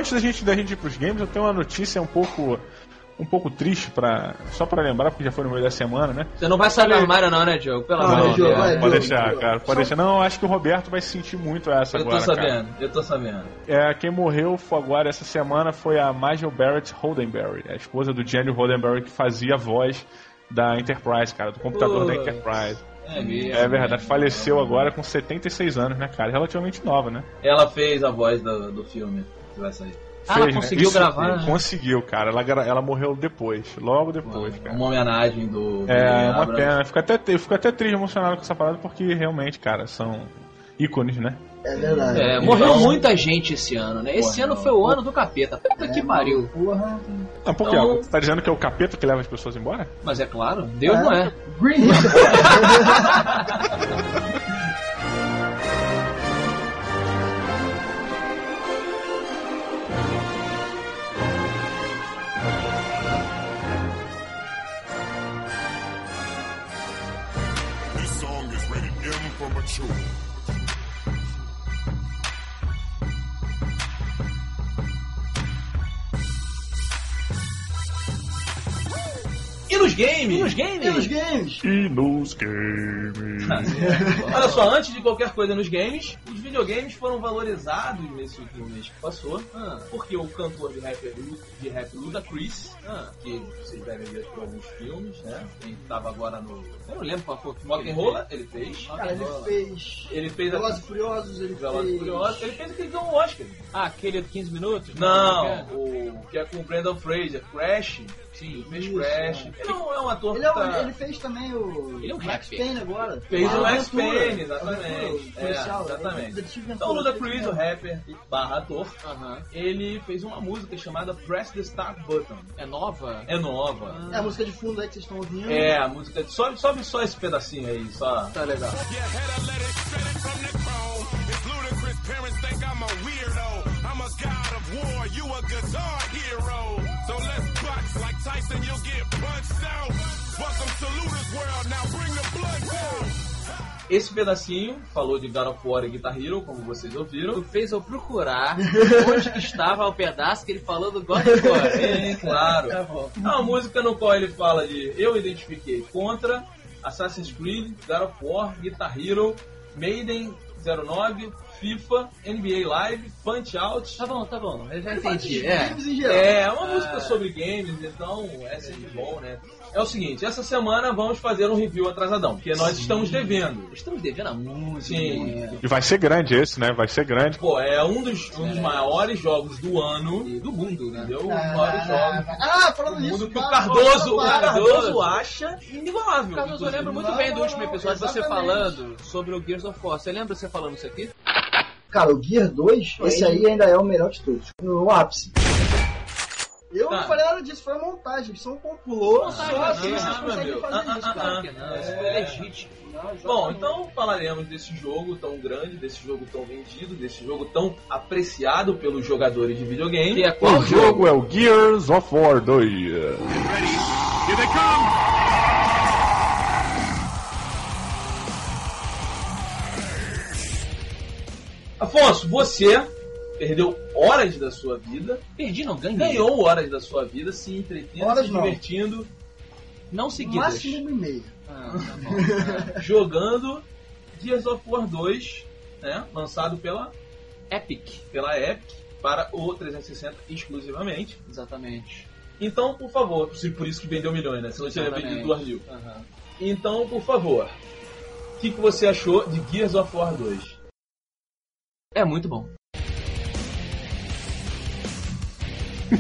Antes da gente, da gente ir pros games, eu tenho uma notícia um pouco. Um pouco triste para só pra lembrar, porque já foi no meio da semana, né? Você não vai sair do armário não, né, Diogo? Pelo Não, amor não, de Deus. vai, Pode deixar, Diogo. cara. Pode deixar. Não, eu acho que o Roberto vai sentir muito essa Eu tô agora, cara. sabendo, eu tô sabendo. É, quem morreu foi agora essa semana foi a Majel Barrett Holdenberry, a esposa do Jenny Holdenberry que fazia a voz da Enterprise, cara, do computador da. Enterprise. É mesmo. É verdade, faleceu agora com 76 anos, né, cara? Relativamente nova, né? Ela fez a voz do, do filme que vai sair. Ah, ela Fez, né? conseguiu Isso, gravar? Conseguiu, cara. Ela, ela morreu depois, logo depois, cara. Uma homenagem do. do É, J.J. uma Abrams. pena. Eu fico até, eu fico até triste emocionado com essa parada porque realmente, cara, são ícones, né? É verdade. É, Então- morreu muita gente esse ano, né? Esse Porra, ano não. foi o ano do capeta. Puta que pariu. Porra. Não, por quê? Então- Você tá dizendo que é o capeta que leva as pessoas embora? Mas é claro, Deus É. não é. Green Show. Nos games? E nos games? E nos games? E nos games. Olha só, antes de qualquer coisa nos games, os videogames foram valorizados nesse último mês que passou, Ah, porque o cantor de rap, de rap Ludacris, ah, que vocês devem ver por alguns filmes, né? Ele tava agora no eu não lembro qual foi o. Rock que and ele Roll, ele fez. Cara, ele fez. Ele fez a Velozes e Furiosos, ele Velozes fez. Furiosos, ele fez aquele que ganhou um Oscar. Ah, aquele de 15 minutos? Não, é? o que é com o Brendan Fraser, Crash. Sim, ele fez Crash. é. Ele não é um ator Ele, é tá... ele fez também o. Ele é um Max. Payne agora. Fez Ah, o Max. Payne, exatamente. É, exatamente. Então o Aventura, Ludacris, o rapper barra ator, Aham. ele fez uma música chamada Press the Start Button. É nova? É nova. É a música de fundo aí que vocês estão ouvindo. É, a música. Sobe, sobe só esse pedacinho aí, só. Tá legal. Parents think I'm a weirdo. I'm a god of war. You a guitar. So let's box like Tyson. You'll get punched out. Welcome to Luda's world. Now bring the blood down. Esse pedacinho falou de God of War e Guitar Hero, como vocês ouviram. Tu fez eu procurar onde que estava o pedaço que ele falou do God of War. É, claro. Tá. É uma música no qual ele fala de eu identifiquei contra Assassin's Creed, God of War, Guitar Hero, Maiden 09, FIFA, NBA Live, Punch Out. Tá bom, tá bom, eu já entendi. É. games em geral. É, é uma música sobre games, então é sempre bom, né? É o seguinte, essa semana vamos fazer um review atrasadão, porque nós estamos devendo. Estamos devendo a música. Sim. E vai ser grande esse, né? Vai ser grande. Pô, é um dos, um dos maiores jogos do ano, E do mundo, né? entendeu? Um dos maiores jogos Ah, falando do nisso, mundo que o Cardoso, o. Cardoso acha inigualável. Carlos, eu lembro muito bem do último episódio você falando sobre o Gears of War. Você lembra você falando isso aqui? Cara, o Gear 2, esse aí ainda é o melhor de todos. No ápice. Eu Tá. não falei nada disso, foi uma montagem. Só um compulou, só assim não, vocês conseguem fazer Ah, isso, ah, cara. Claro que não, isso foi legítimo. Não, Bom, então falaremos desse jogo tão grande, desse jogo tão vendido, desse jogo tão apreciado pelos jogadores de videogame. Que é qual O jogo é o Gears of War 2. Here they come! Afonso, você perdeu horas da sua vida, Perdi, não ganhei. ganhou horas da sua vida se entretendo, Horas se não. divertindo, Não seguidas. Máximo e meio. Ah, tá bom. jogando Gears of War 2, né, lançado pela, Epic. pela Epic para o 360 exclusivamente. Exatamente. Então, por favor, por por isso que vendeu milhões, né? Se não Exatamente. vendido 2 mil. Aham. Então, por favor, o que, que você achou de Gears of War 2? É muito bom.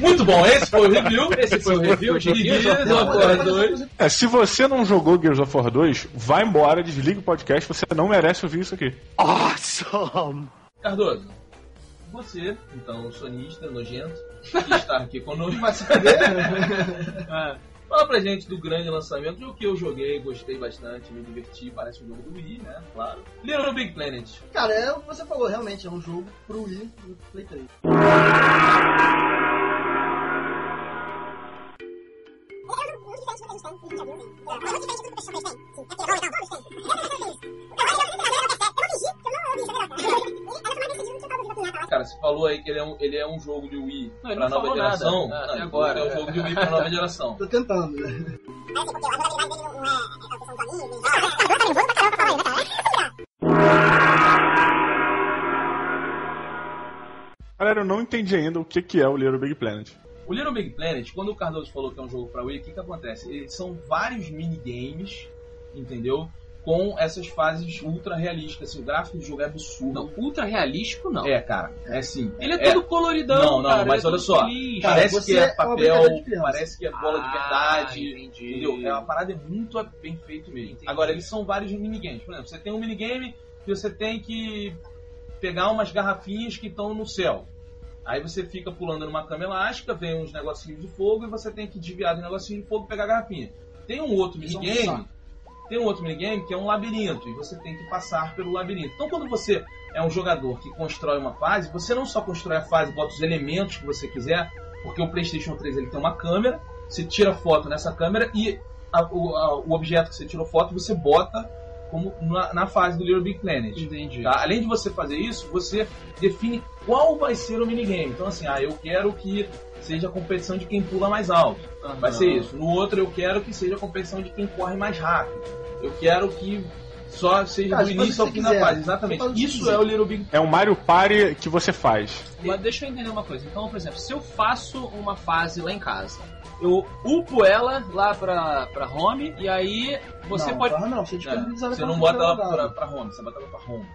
Muito bom, esse foi o review. Esse foi o review de Gears of War 2. É, se você não jogou Gears of War 2, vai embora, desliga o podcast, você não merece ouvir isso aqui. Cardoso, você, então, sonista, nojento, que está aqui conosco, se fuder? É. Fala pra gente do grande lançamento, do que eu joguei, gostei bastante, me diverti, parece um jogo do Wii, né? Claro. Little Big Planet. Cara, é o que você falou, realmente, é um jogo pro Wii pro Play 3. Cara, você falou aí que ele é um, ele é um jogo de Wii Não, pra nova nada. geração. Ah, até Não, agora. É um jogo de Wii pra nova geração. Tô tentando, né? Galera, eu não entendi ainda o que, que é o Little Big Planet. O Little Big Planet, quando o Cardoso falou que é um jogo pra Wii, o que, que acontece? Eles são vários minigames, entendeu? Com essas fases ultra realísticas. Assim, o gráfico do jogo é absurdo. Não, ultra realístico não. É, cara, é sim. Ele é, todo coloridão, Não, não, cara, mas é olha só, feliz. Parece você que é é papel, de criança. parece que é bola de Ah, verdade. entendi. Entendeu? É uma parada muito bem feito mesmo. Entendi. Agora, eles são vários minigames. Por exemplo, você tem um minigame que você tem que pegar umas garrafinhas que estão no céu. Aí você fica pulando numa cama elástica, vem uns negocinhos de fogo e você tem que desviar do negocinho de fogo e pegar a garrafinha. Tem um outro minigame, tem um outro minigame que é um labirinto e você tem que passar pelo labirinto. Então quando você é um jogador que constrói uma fase, você não só constrói a fase, bota os elementos que você quiser, porque o PlayStation 3 ele tem uma câmera, você tira foto nessa câmera e a- o, a- o objeto que você tirou foto você bota como na, na fase do Little Big Planet. Entendi. Tá? Além de você fazer isso, você define qual vai ser o minigame. Então, assim, ah, eu quero que seja a competição de quem pula mais alto. Aham. Vai ser isso. No outro, eu quero que seja a competição de quem corre mais rápido. Eu quero que só seja Cara, do o início ao fim da fase. Exatamente. o Isso quiser. é o Little Big É um Mario Party que você faz. Mas deixa eu entender uma coisa. Então, por exemplo, se eu faço uma fase lá em casa, eu upo ela lá pra, pra home e aí você não, pode. Não, não, você É, Você não bota ela pra, pra home, você bota ela pra home.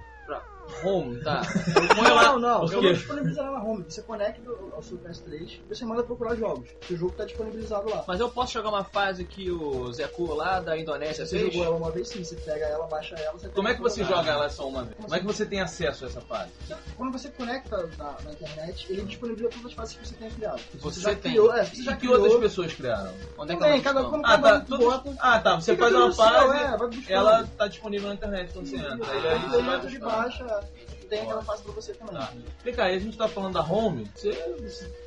Home, tá? Não, não, Por eu não disponibilizo ela na home. Você conecta ao seu PS3 e você manda procurar jogos. O jogo tá disponibilizado lá. Mas eu posso jogar uma fase que o Zé Cu lá da Indonésia Você fez? jogou ela uma vez sim, você pega ela, baixa ela, você Como é que você joga? joga ela só uma vez? Como é que você tem acesso a essa fase? Quando você conecta na, na internet, ele disponibiliza todas as fases que você tem criado. Se Você já tem. criou, é, você E já que criou, outras pessoas criaram? Onde é que Também, cada, quando Ah, cada tá. um todos- bota, Ah, tá. Você faz uma fase, é, ela tá disponível na internet quando você entra. Aí, aí Aí você você de baixa, tem fase pra você também. Tá. Vem cá, aí a gente tá falando da Home. Você,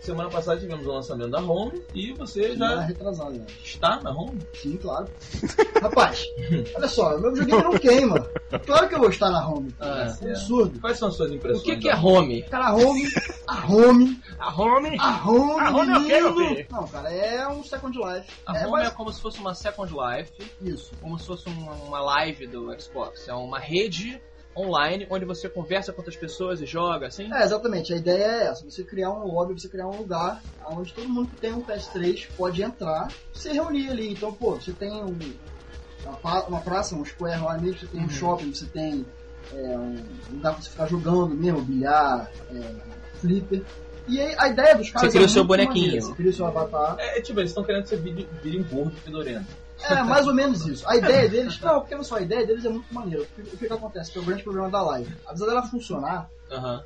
semana passada tivemos o lançamento da Home e você Já já retrasado, né? está na Home? Sim, claro. Rapaz, olha só, meu videogame não queima. Claro que eu vou estar na home. Ah, é certo. absurdo. Quais são as suas O impressões? que, que é home? Cara, a home, a home, A home? a home, A home é o menino? filho? Não, cara, é um Second Life. A é, home mas- é como se fosse uma Second Life, Isso. como se fosse uma, uma live do Xbox. É uma rede online onde você conversa com outras pessoas e joga, assim? É, exatamente. A ideia é essa. Você criar um lobby, você criar um lugar onde todo mundo que tem um PS3 pode entrar e se reunir ali. Então, pô, você tem um, uma, praça, um square lá mesmo, você tem um shopping, você tem é, um lugar pra você ficar jogando mesmo, bilhar, é, flipper. E aí, a ideia dos caras Você cria é o seu bonequinho. maneira. Você cria o seu avatar. É, tipo, eles estão querendo que você vire, vire um gordo fedorento. É, mais ou menos isso. A ideia deles, não, porque olha só, a ideia deles é muito maneira. O que, o que acontece? Que é o grande problema da live. Apesar dela funcionar,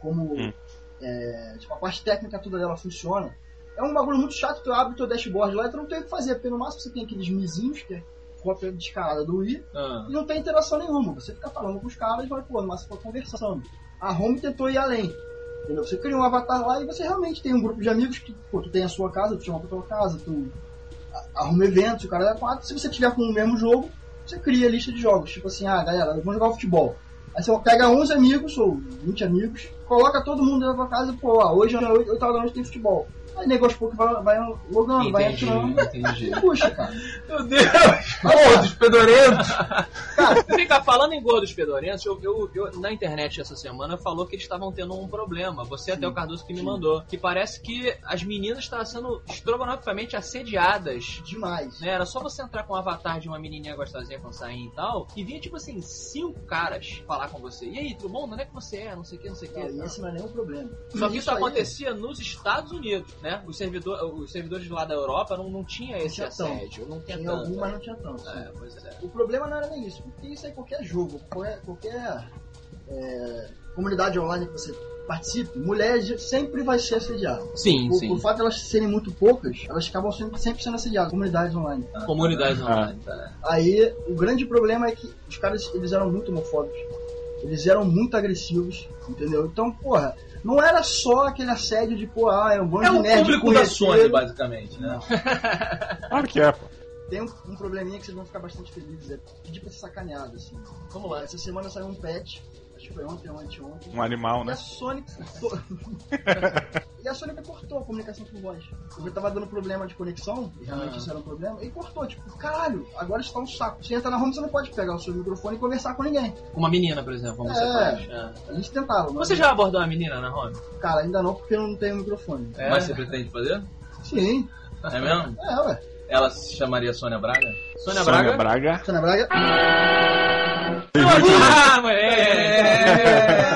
como Hum. é, tipo, a parte técnica toda dela funciona, é um bagulho muito chato, tu abre o teu dashboard lá e tu não tem o que fazer, porque no máximo você tem aqueles mizinhos, que é cópia descarada do Wii, Ah. e não tem interação nenhuma. Você fica falando com os caras e vai, pô, no máximo fica conversando. A Home tentou ir além. Entendeu? Você cria um avatar lá e você realmente tem um grupo de amigos que, pô, tu tem a sua casa, tu chama pra tua casa, tu arruma eventos, o cara é quatro. Se você tiver com o mesmo jogo, você cria a lista de jogos. Tipo assim, ah, galera, vamos jogar futebol. Aí você pega 11 amigos, ou 20 amigos, coloca todo mundo da tua casa e, pô, hoje, 8 da noite tem futebol. Aí negócio aos poucos vai, vai logando, vai Entendi, atirando. entendi. E puxa, cara. Meu Deus! Gordos fedorentos! Fica falando em gordos fedorentos, eu, eu, eu- na internet essa semana falou que eles estavam tendo um problema. Você até o Cardoso que me mandou. Que parece que as meninas estavam sendo estrogonoficamente assediadas. Demais. Né? Era só você entrar com o avatar de uma menininha gostosinha com sainha e tal, e vinha tipo assim, cinco caras falar com você. E aí, tudo bom? Onde é que você é? Não sei o que, não sei o que. Não, esse não é nenhum problema. Só que isso aí- acontecia nos Estados Unidos, né? Os, servidor, os servidores lá da Europa não, não tinha esse tinha tanto. assédio, não tinha, Tinha tanto. algum, mas não tinha tanto. É, pois é. O problema não era nem isso, porque isso é qualquer jogo, qualquer, qualquer é, comunidade online que você participe, mulher já- sempre vai ser assediada. Sim, Por, sim. por fato de elas serem muito poucas, elas acabam sempre, sempre sendo assediadas, comunidades online. Comunidades Ah. online, tá? Aí, o grande problema é que os caras, eles eram muito homofóbicos. Eles eram muito agressivos, entendeu? Então, porra, não era só aquele assédio de, pô, ah, é um bando É de o nerd público da. Sony, basicamente, né? Claro que é, pô. Tem um, um probleminha que vocês vão ficar bastante felizes, é pedir pra ser sacaneado, assim. Vamos lá. Essa semana saiu um patch, acho que foi ontem ou anteontem. Um animal, E a né? Sony cortou. e a Sony cortou a comunicação por voz. Porque tava dando problema de conexão, e realmente Ah. isso era um problema, e cortou, tipo, caralho, agora está um saco. Você entra na home, você não pode pegar o seu microfone e conversar com ninguém. Uma menina, por exemplo, como você É. faz. É. A gente tentava, mas, Você já abordou uma menina na home? cara, ainda não, porque eu não tenho microfone. É. Mas você pretende fazer? Sim, É mesmo? é, ué. Ela se chamaria Sônia Braga? Sônia, Sônia Braga? Braga. Sônia Braga. Ah, moleque!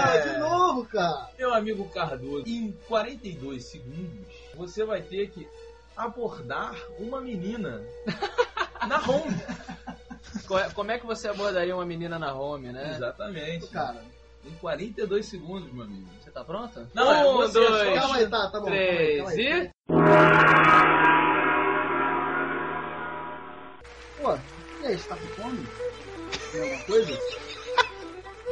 Ah, de novo, cara. Meu amigo Cardoso, em 42 segundos, você vai ter que abordar uma menina na home. Co- Como é que você abordaria uma menina na home, né? Exatamente. Cara, Em 42 segundos, meu amigo. Você tá pronta? Não, é um, você, dois, calma aí, tá, tá bom. calma aí, três calma aí, e... Pô, e aí, você tá com fome? Tem alguma coisa?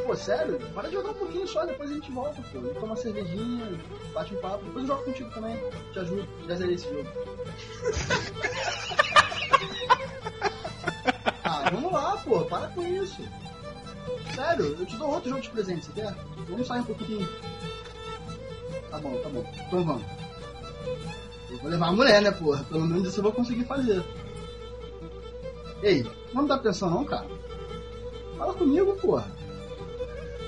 Pô, sério? Para de jogar um pouquinho só, depois a gente volta, pô. Toma uma cervejinha, bate um papo, depois eu jogo contigo também. Te ajudo, já zerei esse jogo. ah, vamos lá, pô, para com isso. Sério, eu te dou outro jogo de presente, você quer? Vamos sair um pouquinho. Tá bom, tá bom. Então vamos. Eu vou levar a mulher, né, porra? Pelo menos isso eu vou conseguir fazer. Ei, não dá atenção não, cara. Fala comigo, porra.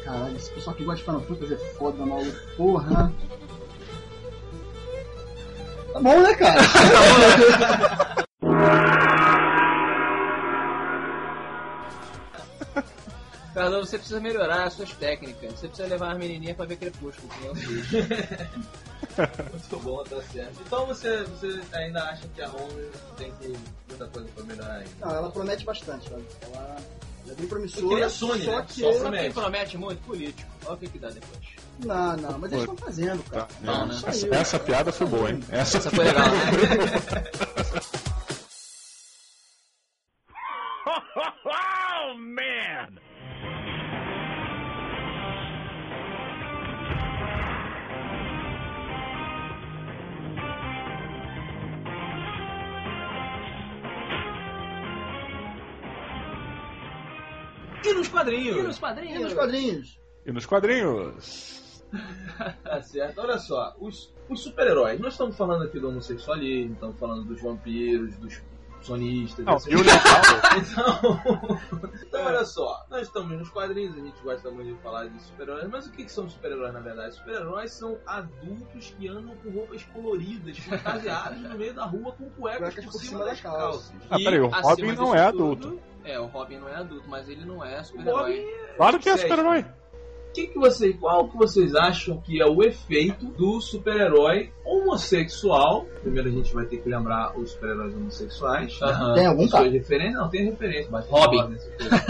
Caralho, esse pessoal que gosta de Final Fantasy é foda, maluco. Porra. Tá bom, né, cara? Cardoso, você precisa melhorar as suas técnicas. Você precisa levar as menininhas pra ver Crepúsculo, que nem eu fiz. Muito bom, tá certo. Então você, você ainda acha que a home tem que muita coisa pra melhorar ainda? Não, ela promete bastante, velho. Ela, ela é bem promissora, a Sony, só né? que... Só promete. quem promete muito? Político. Olha o que que dá depois. Não, não, mas eles estão fazendo, cara. Tá. Não, né? Isso Essa, essa piada foi boa, hein? Essa, Essa foi legal, né? Oh, man! E nos quadrinhos? E nos E quadrinhos? nos quadrinhos? E nos quadrinhos? Tá certo. Olha só, os, os super-heróis. Nós estamos falando aqui do homossexualismo, estamos falando dos vampiros, dos sonistas. Não, assim. e o legal, Então, então olha só, nós estamos nos quadrinhos, a gente gosta muito de falar de super-heróis, mas o que, que são super-heróis na verdade? Super-heróis são adultos que andam com roupas coloridas, fantasiados no meio da rua com cuecas Cuecas por cima das calças. Ah, peraí, o Robin não é tudo- adulto. É, o Robin não é adulto, mas ele não é super-herói. Robin Claro que é super-herói. Que que vocês, qual que vocês acham que é o efeito do super-herói homossexual? Primeiro a gente vai ter que lembrar os super-heróis homossexuais. Aham. Tem algum Suas cara? referências? Não, tem referência. mas Robin.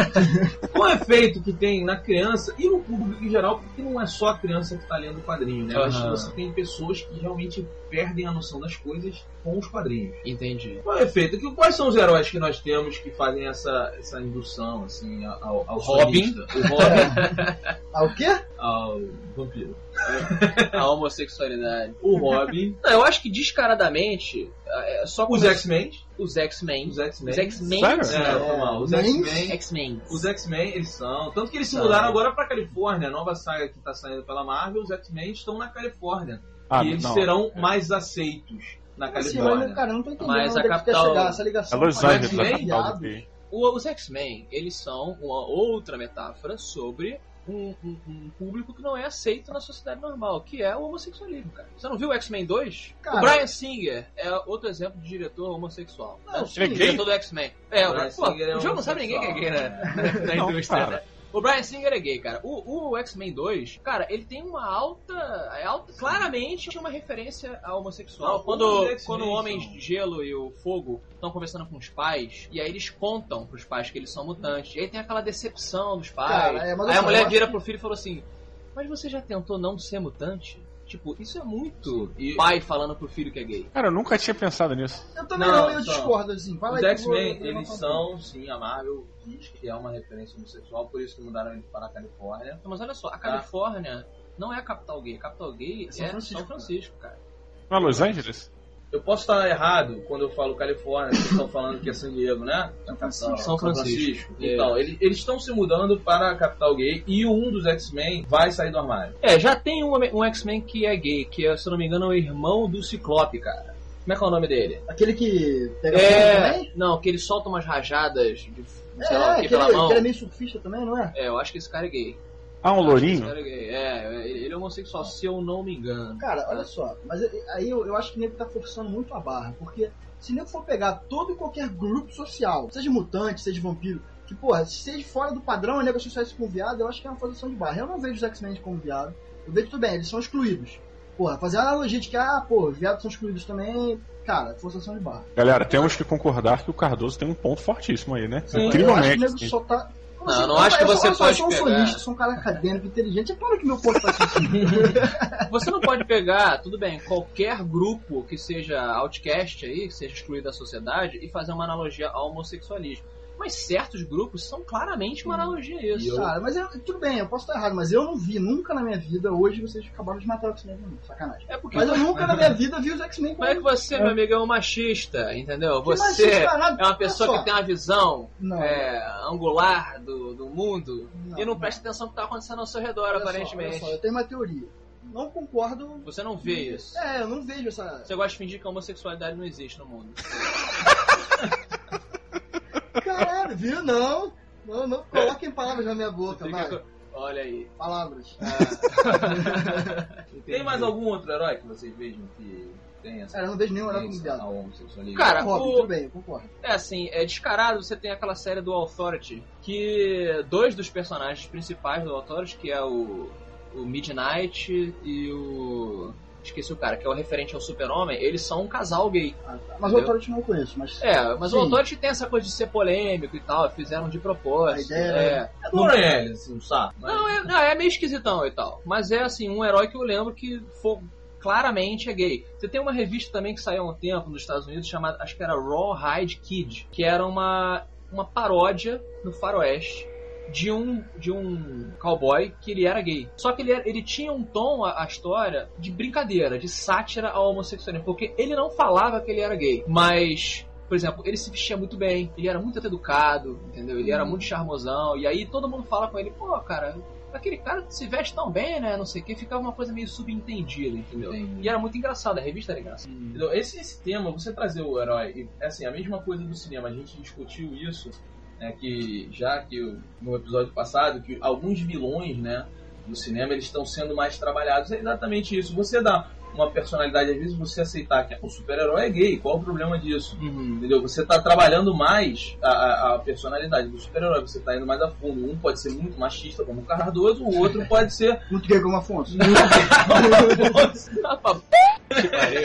Qual o efeito que tem na criança e no público em geral? Porque não é só a criança que está lendo o quadrinho, né? Mas Aham. você tem pessoas que realmente perdem a noção das coisas com os quadrinhos. Entendi. Qual é o efeito? Que- Quais são os heróis que nós temos que fazem essa, essa indução, assim, ao, ao Robin. sonista? O Robin Ah, o quê? ao vampiro. A homossexualidade. O Robin. Não, eu acho que descaradamente, é só Os X-Men. os X-Men. Os X-Men. Os X-Men. É. Os? X-Men. Os X-Men, eles são. Tanto que eles se mudaram agora pra Califórnia. A nova saga que tá saindo pela Marvel, os X-Men estão na Califórnia. Ah, e eles não. serão mais aceitos na Califórnia. cara, não tô entendendo Mas a é que quer capital- É ligação. Los a Angeles, a os X-Men, eles são uma outra metáfora sobre um, um- um público que não é aceito na sociedade normal, que é o homossexualismo, cara. Você não viu o X-Men 2? Cara- o Brian Singer é outro exemplo de diretor homossexual. Não, né? sim. É gay? diretor do X-Men. É, o, Brian Brian, pô, Singer é o jogo não sabe ninguém que é gay, né? Na indústria, né? O Brian Singer é gay, cara. O, o X-Men 2, cara, ele tem uma alta. É alta claramente uma referência ao homossexual. Não, quando, quando o Homem são- de Gelo e o Fogo estão conversando com os pais, e aí eles contam pros pais que eles são mutantes. E aí tem aquela decepção dos pais. Cara, é, aí a mulher vira pro filho e falou assim: Mas você já tentou não ser mutante? Tipo, isso é muito e- pai falando pro filho que é gay. Cara, eu nunca tinha pensado nisso. Eu também Não, não, eu só- discordo, assim. Fala Os X-Men, eles são, sim, a Marvel diz que é uma referência homossexual, por isso que mudaram eles para a Califórnia. Então, Mas olha só, a Tá. Califórnia não é a capital gay. A capital gay É São é Francisco, São Francisco, cara. Não é Los Angeles? Eu posso estar errado quando eu falo Califórnia, vocês estão falando que é San Diego, né? São Francisco. São Francisco. É. Então, ele- eles estão se mudando para a capital gay e um dos X-Men vai sair do armário. É, já tem um, um X-Men que é gay, que é, se eu não me engano, é o irmão do Ciclope, cara. Como é que é o nome dele? Aquele que pega É. também? Não, que ele solta umas rajadas de. sei É, lá o que aquele, pela mão. que ele é meio surfista também, não é? É, eu acho que esse cara é gay. Ah, um lourinho? é. É, ele é homossexual, se eu não me engano. Cara, olha só, mas aí eu, eu acho que o nego tá forçando muito a barra, porque se o nego for pegar todo e qualquer grupo social, seja mutante, seja vampiro, que, porra, seja fora do padrão, o nego associar isso com viado, eu acho que é uma forçação de barra. Eu não vejo os X-Men como viado, eu vejo tudo bem, eles são excluídos. Porra, fazer a analogia de que, ah, pô, os viados são excluídos também, cara, forçação de barra. Galera, temos que concordar que o Cardoso tem um ponto fortíssimo aí, né? Sim, Eu acho que o Incrivelmente. nego só tá. Não, eu não acho que eu sou- você eu sou- pode Eu sou um pegar. sonista, sou um cara acadêmico, inteligente, é claro que meu ponto faz sentido. Você não pode pegar, tudo bem, qualquer grupo que seja outcast aí, que seja excluído da sociedade, e fazer uma analogia ao homossexualismo. Mas certos grupos são claramente uma analogia a isso. Cara, mas eu- tudo bem, eu posso estar errado, mas eu não vi nunca na minha vida, hoje vocês acabaram de matar o X-Men pra mim, sacanagem. É porque Mas eu nunca na minha vida vi os X-Men Como é que você, meu amigo, é um machista, entendeu? Você machista nada, é uma pessoa que só. tem uma visão Não. é, angular do, do mundo Não, e não não. presta atenção no que está acontecendo ao seu redor, Olha só, aparentemente. olha só, eu tenho uma teoria. Não concordo. Você não vê isso. É, eu não vejo essa. Você gosta de fingir que a homossexualidade não existe no mundo. Caralho, viu? Não. Não, não coloquem palavras na minha boca, vai. Olha aí. Palavras. Tem mais algum outro herói que vocês vejam que tem essa Cara, eu não vejo nenhum herói como viado. Cara, Robin, o- tudo bem, eu concordo. É assim, é descarado, você tem aquela série do Authority, que dois dos personagens principais do Authority, que é o, o Midnight e o. Esqueci o cara, que é o referente ao super-homem, eles são um casal gay. Ah, tá. Mas o? Authority não conheço, mas. É, mas o Sim. Authority tem essa coisa de ser polêmico e tal, fizeram de propósito. A ideia é. É do Ellis, assim, sabe? Mas- Não, é, não, é meio esquisitão e tal. Mas é assim, um herói que eu lembro que for, claramente é gay. Você tem uma revista também que saiu há um tempo nos Estados Unidos chamada, acho que era Rawhide Kid, que era uma, uma paródia no faroeste de um, de um cowboy que ele era gay. Só que ele, era- ele tinha um tom, a, a história, de brincadeira, de sátira ao homossexualismo, porque ele não falava que ele era gay, mas... Por exemplo, ele se vestia muito bem, ele era muito educado, entendeu? Ele era muito charmosão, e aí todo mundo fala com ele, pô, cara, aquele cara se veste tão bem, né? Não sei o que, ficava uma coisa meio subentendida, entendeu? Entendi. E era muito engraçado, a revista era engraçada. Entendeu? Esse, esse tema, você trazer o herói, e, assim, a mesma coisa do cinema, a gente discutiu isso né, que já que no episódio passado, que alguns vilões, né, do cinema, eles estão sendo mais trabalhados. É exatamente isso. Você dá uma personalidade, às vezes você aceitar que o super-herói é gay, qual o problema disso? Uhum. Entendeu? Você tá trabalhando mais a, a- a personalidade do super-herói, você tá indo mais a fundo. Um pode ser muito machista, como o Cardoso, o outro pode ser Muito gay como Afonso. P... que pariu.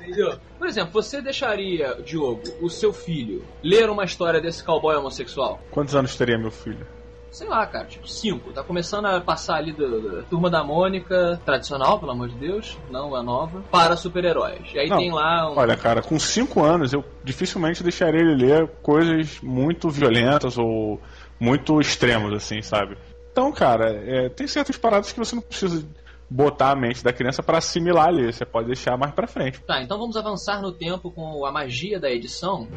Entendeu? Por exemplo, você deixaria, Diogo, o seu filho ler uma história desse cowboy homossexual? Quantos anos teria meu filho? Sei lá, cara, tipo cinco. Tá começando a passar ali da, da Turma da Mônica, tradicional, pelo amor de Deus, não a nova, para super-heróis. E aí Não, tem lá um... Olha, cara, com 5 anos eu dificilmente deixaria ele ler coisas muito violentas ou muito extremas, assim, sabe? Então, cara, é, tem certas paradas que você não precisa botar a mente da criança pra assimilar ali. Você pode deixar mais pra frente. Tá, então vamos avançar no tempo com a magia da edição.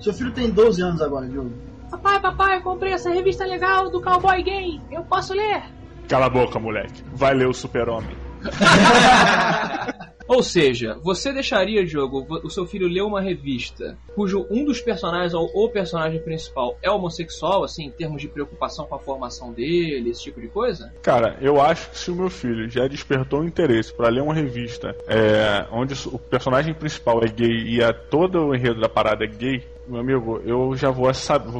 Seu filho tem 12 anos agora, Diogo. Papai, papai, eu comprei essa revista legal do cowboy gay. Eu posso ler? Cala a boca, moleque. Vai ler o Super-Homem. Ou seja, você deixaria, vo- o seu filho ler uma revista cujo um dos personagens, ou o personagem principal, é homossexual, assim, em termos de preocupação com a formação dele, esse tipo de coisa? Cara, eu acho que se o meu filho já despertou o interesse pra ler uma revista é, onde o personagem principal é gay e a, todo o enredo da parada é gay, meu amigo, eu já vou,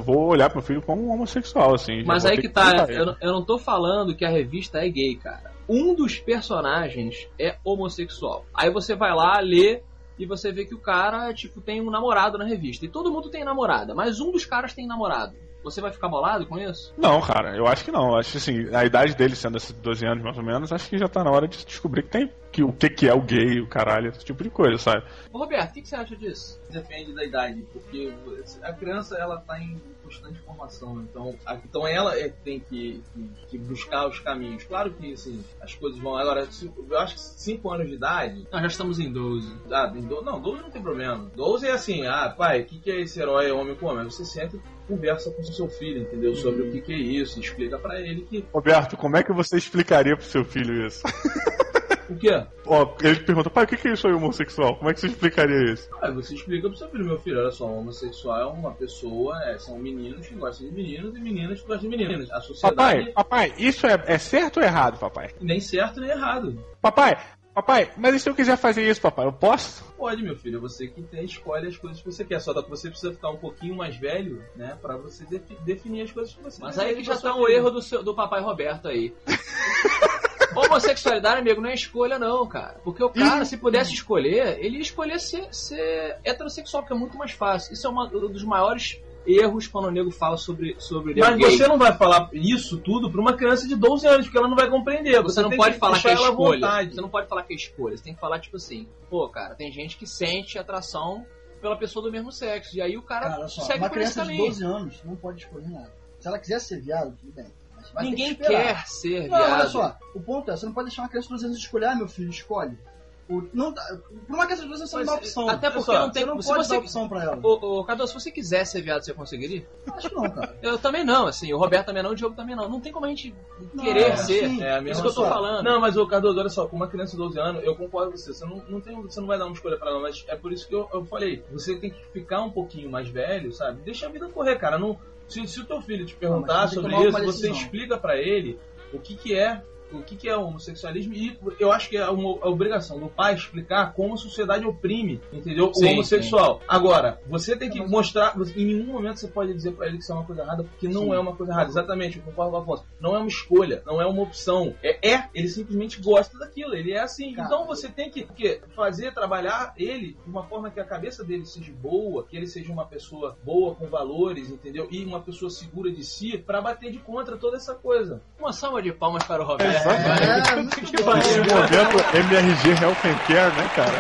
vou olhar pro meu filho como um homossexual, assim. Mas aí ter que tá, eu, eu não tô falando que a revista é gay, cara. Um dos personagens é homossexual. Aí você vai lá, lê, e você vê que o cara, tipo, tem um namorado na revista. E todo mundo tem namorada, mas um dos caras tem namorado. Você vai ficar bolado com isso? Não, cara, eu acho que não. Eu Acho que assim, a idade dele sendo esses 12 anos mais ou menos, acho que já tá na hora de descobrir que tem que, o que, que é o gay, o caralho, esse tipo de coisa, sabe? Ô, Roberto, o que, que você acha disso? Depende da idade, porque a criança ela tá em constante formação, então, a- então ela é que tem que, que- que buscar os caminhos. Claro que assim, as coisas vão. Agora, eu acho que 5 anos de idade. Nós já estamos em 12. Ah, em do- não, 12 não tem problema. 12 é assim, ah, pai, o que, que é esse herói homem com homem? Você senta conversa com seu filho, entendeu? Sobre o que, que é isso, explica pra ele que. Roberto, como é que você explicaria pro seu filho isso? O quê? Ó, ele pergunta, pai, o que, que é isso aí homossexual? Como é que você explicaria isso? Aí você explica pro seu filho, meu filho, olha só, um homossexual é uma pessoa, é, são meninos que gostam de meninos e meninas que gostam de meninas. A sociedade Papai, papai, isso é, é certo ou errado, papai? nem certo nem errado. Papai, papai, mas e se eu quiser fazer isso, papai, eu posso? Pode, meu filho, é você que tem, escolhe as coisas que você quer. Só que você precisa ficar um pouquinho mais velho, né? Pra você defi- definir as coisas que você Mas aí que já tá o vida. erro do, seu, do papai Roberto aí. Homossexualidade, amigo, não é escolha, não, cara. Porque o cara, se pudesse escolher, ele ia escolher ser, ser heterossexual, que é muito mais fácil. Isso é uma- um dos maiores erros quando o nego fala sobre, sobre Mas gay. você não vai falar isso tudo pra uma criança de 12 anos, porque ela não vai compreender. Você não tem pode falar que é escolha. vontade. Você não pode falar que é escolha. Você tem que falar, tipo assim, pô, cara, tem gente que sente atração pela pessoa do mesmo sexo. E aí o cara, Cara, só, segue uma por esse criança de caminho. 12 anos não pode escolher nada. Se ela quiser ser viado, tudo bem. Mas Ninguém que quer ser Não, viado. olha só, o ponto é, você não pode deixar uma criança de 12 anos escolher, ah, meu filho, escolhe. O, não, pra uma criança de 12 anos você não dá opção. até porque só, não tem- Você não se pode você- dar opção pra ela. Ô, ô, Cardoso, se você quiser ser viado, você conseguiria? Acho que não, cara. Eu também não, assim, o Roberto também não, o Diogo também não. Não tem como a gente Não, querer é, ser. sim. É a Isso mesma que eu tô coisa. falando. Não, mas o Cardoso, olha só, com uma criança de 12 anos, eu concordo com você. Você não, não, tem, você não vai dar uma escolha pra ela, mas é por isso que eu, eu falei. Você tem que ficar um pouquinho mais velho, sabe? Deixa a vida correr, cara. Não, se, se o teu filho te Não, perguntar que sobre isso, você explica pra ele o que, que é. O que, que é o homossexualismo e eu acho que é uma a obrigação do pai explicar como a sociedade oprime, entendeu? Sim, o homossexual. Agora, você tem que mostrar, em nenhum momento você pode dizer pra ele que isso é uma coisa errada, porque não Sim. é uma coisa errada. Exatamente, eu concordo com o Afonso. Não é uma escolha, não é uma opção. É, é ele simplesmente gosta daquilo, ele é assim. Cara, então você tem que, que fazer, trabalhar ele de uma forma que a cabeça dele seja boa, que ele seja uma pessoa boa, com valores, entendeu? E uma pessoa segura de si, pra bater de contra toda essa coisa. Uma salva de palmas para o Roberto. É, Que bom. Nesse momento, MRG Health and Care, né, cara?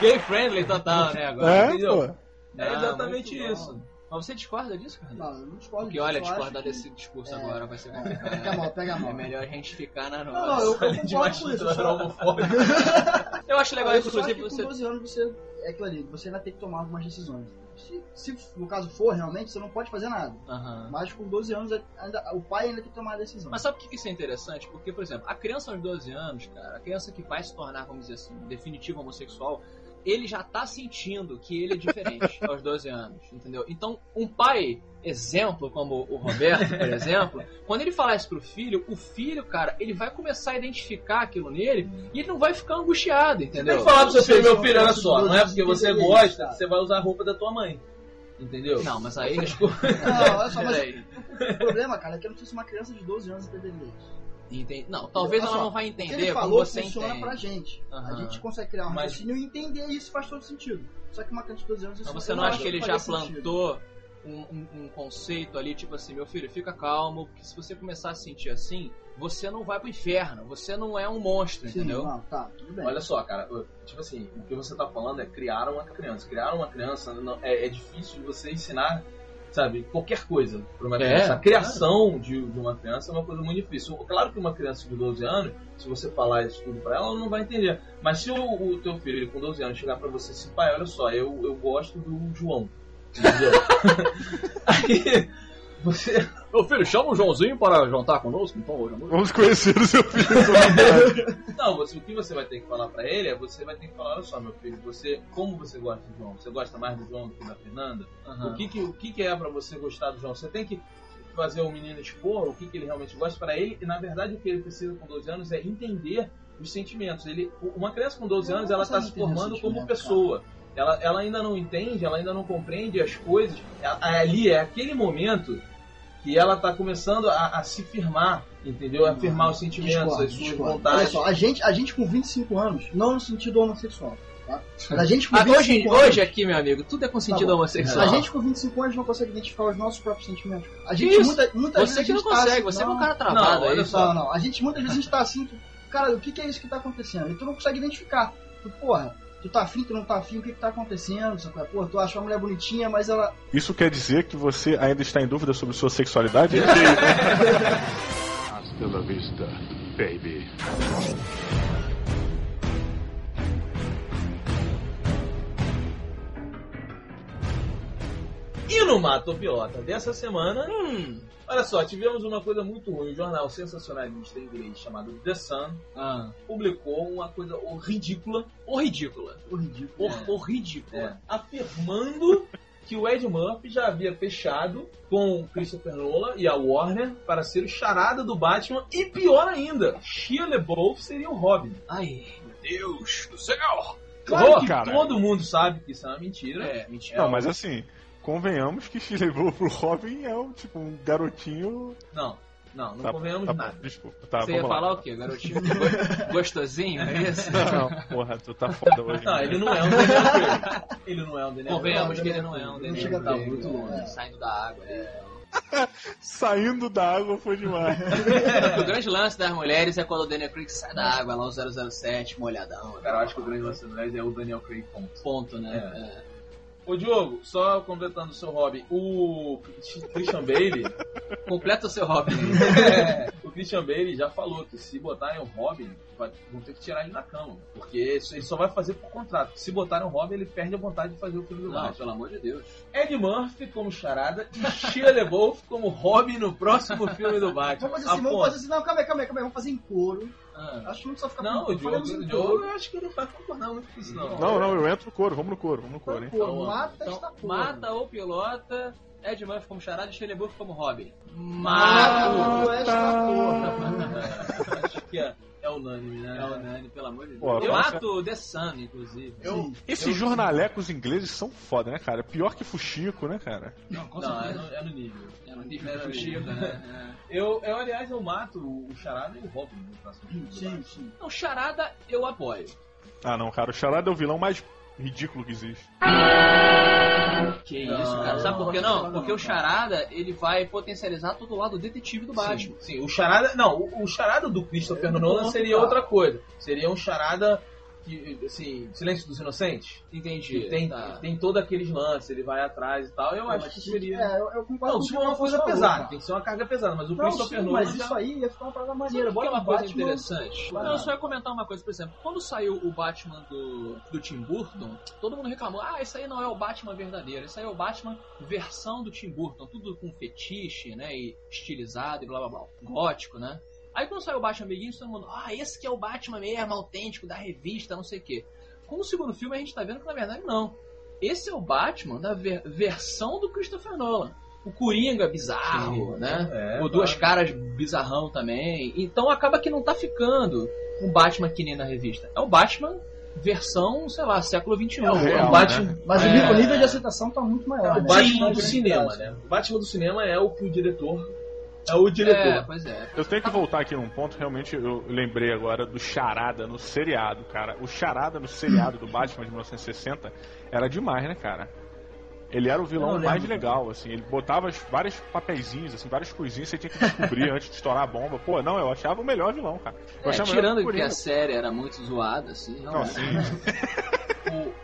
Gay friendly total, né, agora. É, entendeu? pô. É Ah, exatamente bom. isso. Mas você discorda disso, cara? Não, eu não discordo Porque disso, olha, discordar que- desse discurso É. agora vai ser É, complicado. pega mal, pega mal. É melhor a gente ficar na Não, nossa. não, eu, concordo com isso. Eu acho legal, eu inclusive, que você. com 12 anos você é aquilo ali, você ainda tem que tomar algumas decisões. Se, se no caso for, realmente, você não pode fazer nada. Aham. Mas com 12 anos, ainda, o pai ainda tem que tomar a decisão. Mas sabe por que que isso é interessante? Porque, por exemplo, a criança aos 12 anos, cara, a criança que vai se tornar, vamos dizer assim, definitivo homossexual, ele já tá sentindo que ele é diferente aos 12 anos, entendeu? Então, um pai exemplo, como o Roberto, por exemplo, quando ele falar isso pro filho, o filho, cara, ele vai começar a identificar aquilo nele e ele não vai ficar angustiado, entendeu? que falar pro seu filho, meu filho, olha só, não é porque você entender gosta você vai usar a roupa da tua mãe. Entendeu? Não, mas aí. Não, olha só, mas Peraí. o problema, cara, é que eu não sei se uma criança de 12 anos entenderia isso. Entende? Não, talvez ela só, não vai O que ele entender como falou você funciona entende. pra gente. A Aham. gente consegue criar um Mas- raciocínio e entender isso faz todo sentido. Só que uma criança de 12 anos isso Mas você eu não acha que ele já plantou um, um- um conceito ali, tipo assim, meu filho, fica calmo, porque se você começar a sentir assim, você não vai pro inferno, você não é um monstro, Sim, entendeu? não, tá, tudo bem. Olha só, cara, tipo assim, o que você tá falando é criar uma criança. Criar uma criança não- é, é difícil de você ensinar, sabe, qualquer coisa para uma É, criança. A criação de, de uma criança é uma coisa muito difícil. Claro que uma criança de 12 anos, se você falar isso tudo pra ela, ela não vai entender. Mas se o, o teu filho, ele com 12 anos, chegar pra você e assim, pai, olha só, eu, eu gosto do João. Entendeu? Aí você. Ô filho, chama o Joãozinho para jantar conosco, então, hoje à noite. Vamos conhecer o seu filho pessoalmente. Não, você, o que você vai ter que falar pra ele é você vai ter que falar, olha só, meu filho, você, como você gosta do João? Você gosta mais do João do que da Fernanda? O, que, que, o que, que é pra você gostar do João? Você tem que fazer o menino expor o que, que ele realmente gosta para ele, e na verdade o que ele precisa com 12 anos é entender os sentimentos. Ele, uma criança com 12 anos, ela está se formando como pessoa. Ela, ela ainda não entende, ela ainda não compreende as coisas. A- Ali é aquele momento que ela está começando a, a se firmar, entendeu? A firmar os sentimentos, Discordo, as suas discordo. Olha vontades. só, a gente, a gente com 25 anos, não no sentido homossexual, tá? A gente com Ah, 25 hoje, anos, hoje aqui, meu amigo, tudo é com sentido Tá homossexual. a gente com 25 anos não consegue identificar os nossos próprios sentimentos. A gente isso? muita, muitas Você vezes que não tá consegue, assim, você é um não, cara travado Não, aí. olha só. Não, não. A gente muitas vezes a gente tá assim, tu, cara, o que, que é isso que tá acontecendo? E tu não consegue identificar. Tu, porra, tu tá afim, tu não tá afim, o que que tá acontecendo? Sabe? Porra, tu acha uma mulher bonitinha, mas ela. Isso quer dizer que você ainda está em dúvida sobre sua sexualidade? Hasta la vista, baby. E no Mato Pilota dessa semana, Hum, olha só, tivemos uma coisa muito ruim. O jornal sensacionalista inglês chamado The Sun ah, publicou uma coisa ridícula, o ridícula. O. O, o ridículo. é, afirmando que o Ed Murphy já havia fechado com o Christopher Nolan e a Warner para ser o charada do Batman e pior ainda, Shia LaBeouf seria o Robin. Ai, meu Deus do céu. Claro Oh, que cara. todo mundo sabe que isso é uma mentira. É, mentira. Não, mas assim, convenhamos que se levou pro Robin é um, tipo, um garotinho. Não, não, não Tá, convenhamos tá, nada. Desculpa, tá, Você ia lá. falar o quê? Garotinho go- gostosinho, é isso? Não, porra, tu tá foda hoje. Não, né? ele não é um Daniel Craig. Ele não é um Daniel Convenhamos que ele não é um Não Daniel tá Craig, muito é, longe. Saindo da água. É. Saindo da água foi demais. o grande lance das mulheres é quando o Daniel Craig sai da água lá, o 007, molhadão. Cara, eu acho que o grande lance do Nerd é o Daniel Craig ponto. Ponto, né? É. Ô Diogo, só completando o seu hobby, o Christian Bale, Completa o seu hobby. o Christian Bale já falou que se botarem o Robin, vai- vão ter que tirar ele da cama, porque isso- ele só vai fazer por contrato. Se botarem o Robin, ele perde a vontade de fazer o filme do Não, Batman. pelo amor de Deus. Ed Murphy como charada e Shia LaBeouf como Robin no próximo filme do Batman. Vamos fazer assim, vamos fazer assim, não, calma aí, calma aí, calma aí, vamos fazer em coro. Ah. Acho que não precisa ficar Não, o Diogo, o Diogo, eu acho que não vai concordar muito com isso, não. Não, não, eu entro no couro, vamos no couro, vamos no couro, hein? Pô, Então, mata Então, esta porra. mata ou pilota, Ed Murphy como charada e Shelley Buff como Robin. Mata Mato! esta porra. acho que é, é unânime, né? É o Nani, pelo amor de Deus. Pô, eu nossa. mato o The Sun, inclusive. Sim. Esses jornalecos ingleses são foda, né, cara? Pior que Fuxico, né, cara? Não, com Não, é certeza. no, é no nível. É no nível É no Chico, nível. né? Eu, eu, aliás, eu mato o Charada e o Robin no próximo Sim, sim. Não, charada eu apoio. Ah, não, cara, o Charada é o vilão mais ridículo que existe. Que Não, isso, cara. Sabe por que não, Porque o charada, ele vai potencializar todo o lado detetive do Batman. Sim, sim, o charada. Não, o, o charada do Christopher Nolan seria outra coisa. Seria um charada que, assim, Silêncio dos Inocentes. Entendi. Que tem, tá. tem todos aqueles lances, ele vai atrás e tal. Eu É, acho que seria. É, eu, eu concordo Não, o que uma coisa falou, pesada, cara. tem que ser uma carga pesada, mas o Não, Christopher sim, Nolan. mas já- isso aí ia ficar uma parada maneira. é Bota uma coisa Batman. interessante? Não, eu só ia comentar uma coisa, por exemplo, quando saiu o Batman do, do Tim Burton, todo mundo reclamou, ah, isso aí não é o Batman verdadeiro, isso aí é o Batman versão do Tim Burton, tudo com fetiche, né, e estilizado e blá blá blá, gótico, né? Aí quando saiu o Batman Begins, todo mundo, ah, esse que é o Batman mesmo, autêntico, da revista, não sei o quê. Com o segundo filme a gente tá vendo que na verdade não. Esse é o Batman da ver- versão do Christopher Nolan. O Coringa bizarro, Sim, né? é, o Duas. Caras bizarrão também. Então acaba que não tá ficando um Batman que nem na revista. É o Batman versão, sei lá, século XXI. É o real, Batman, né? Mas o É. nível- o nível de aceitação tá muito maior. É o né? Batman Sim, do cinema, né? O Batman do cinema é o que o diretor. É o diretor. É, pois é. Eu tenho que voltar aqui num ponto, realmente eu lembrei agora do Charada no seriado, cara. O Charada no seriado do Batman de 1960 era demais, né, cara? Ele era o vilão não mais lembro, legal, assim, ele botava vários papeizinhos, assim, várias coisinhas que você tinha que descobrir antes de estourar a bomba. Pô, não, eu achava o melhor vilão, cara. Eu É, achava melhor tirando que a série era muito zoada, assim, Não, realmente. assim, O-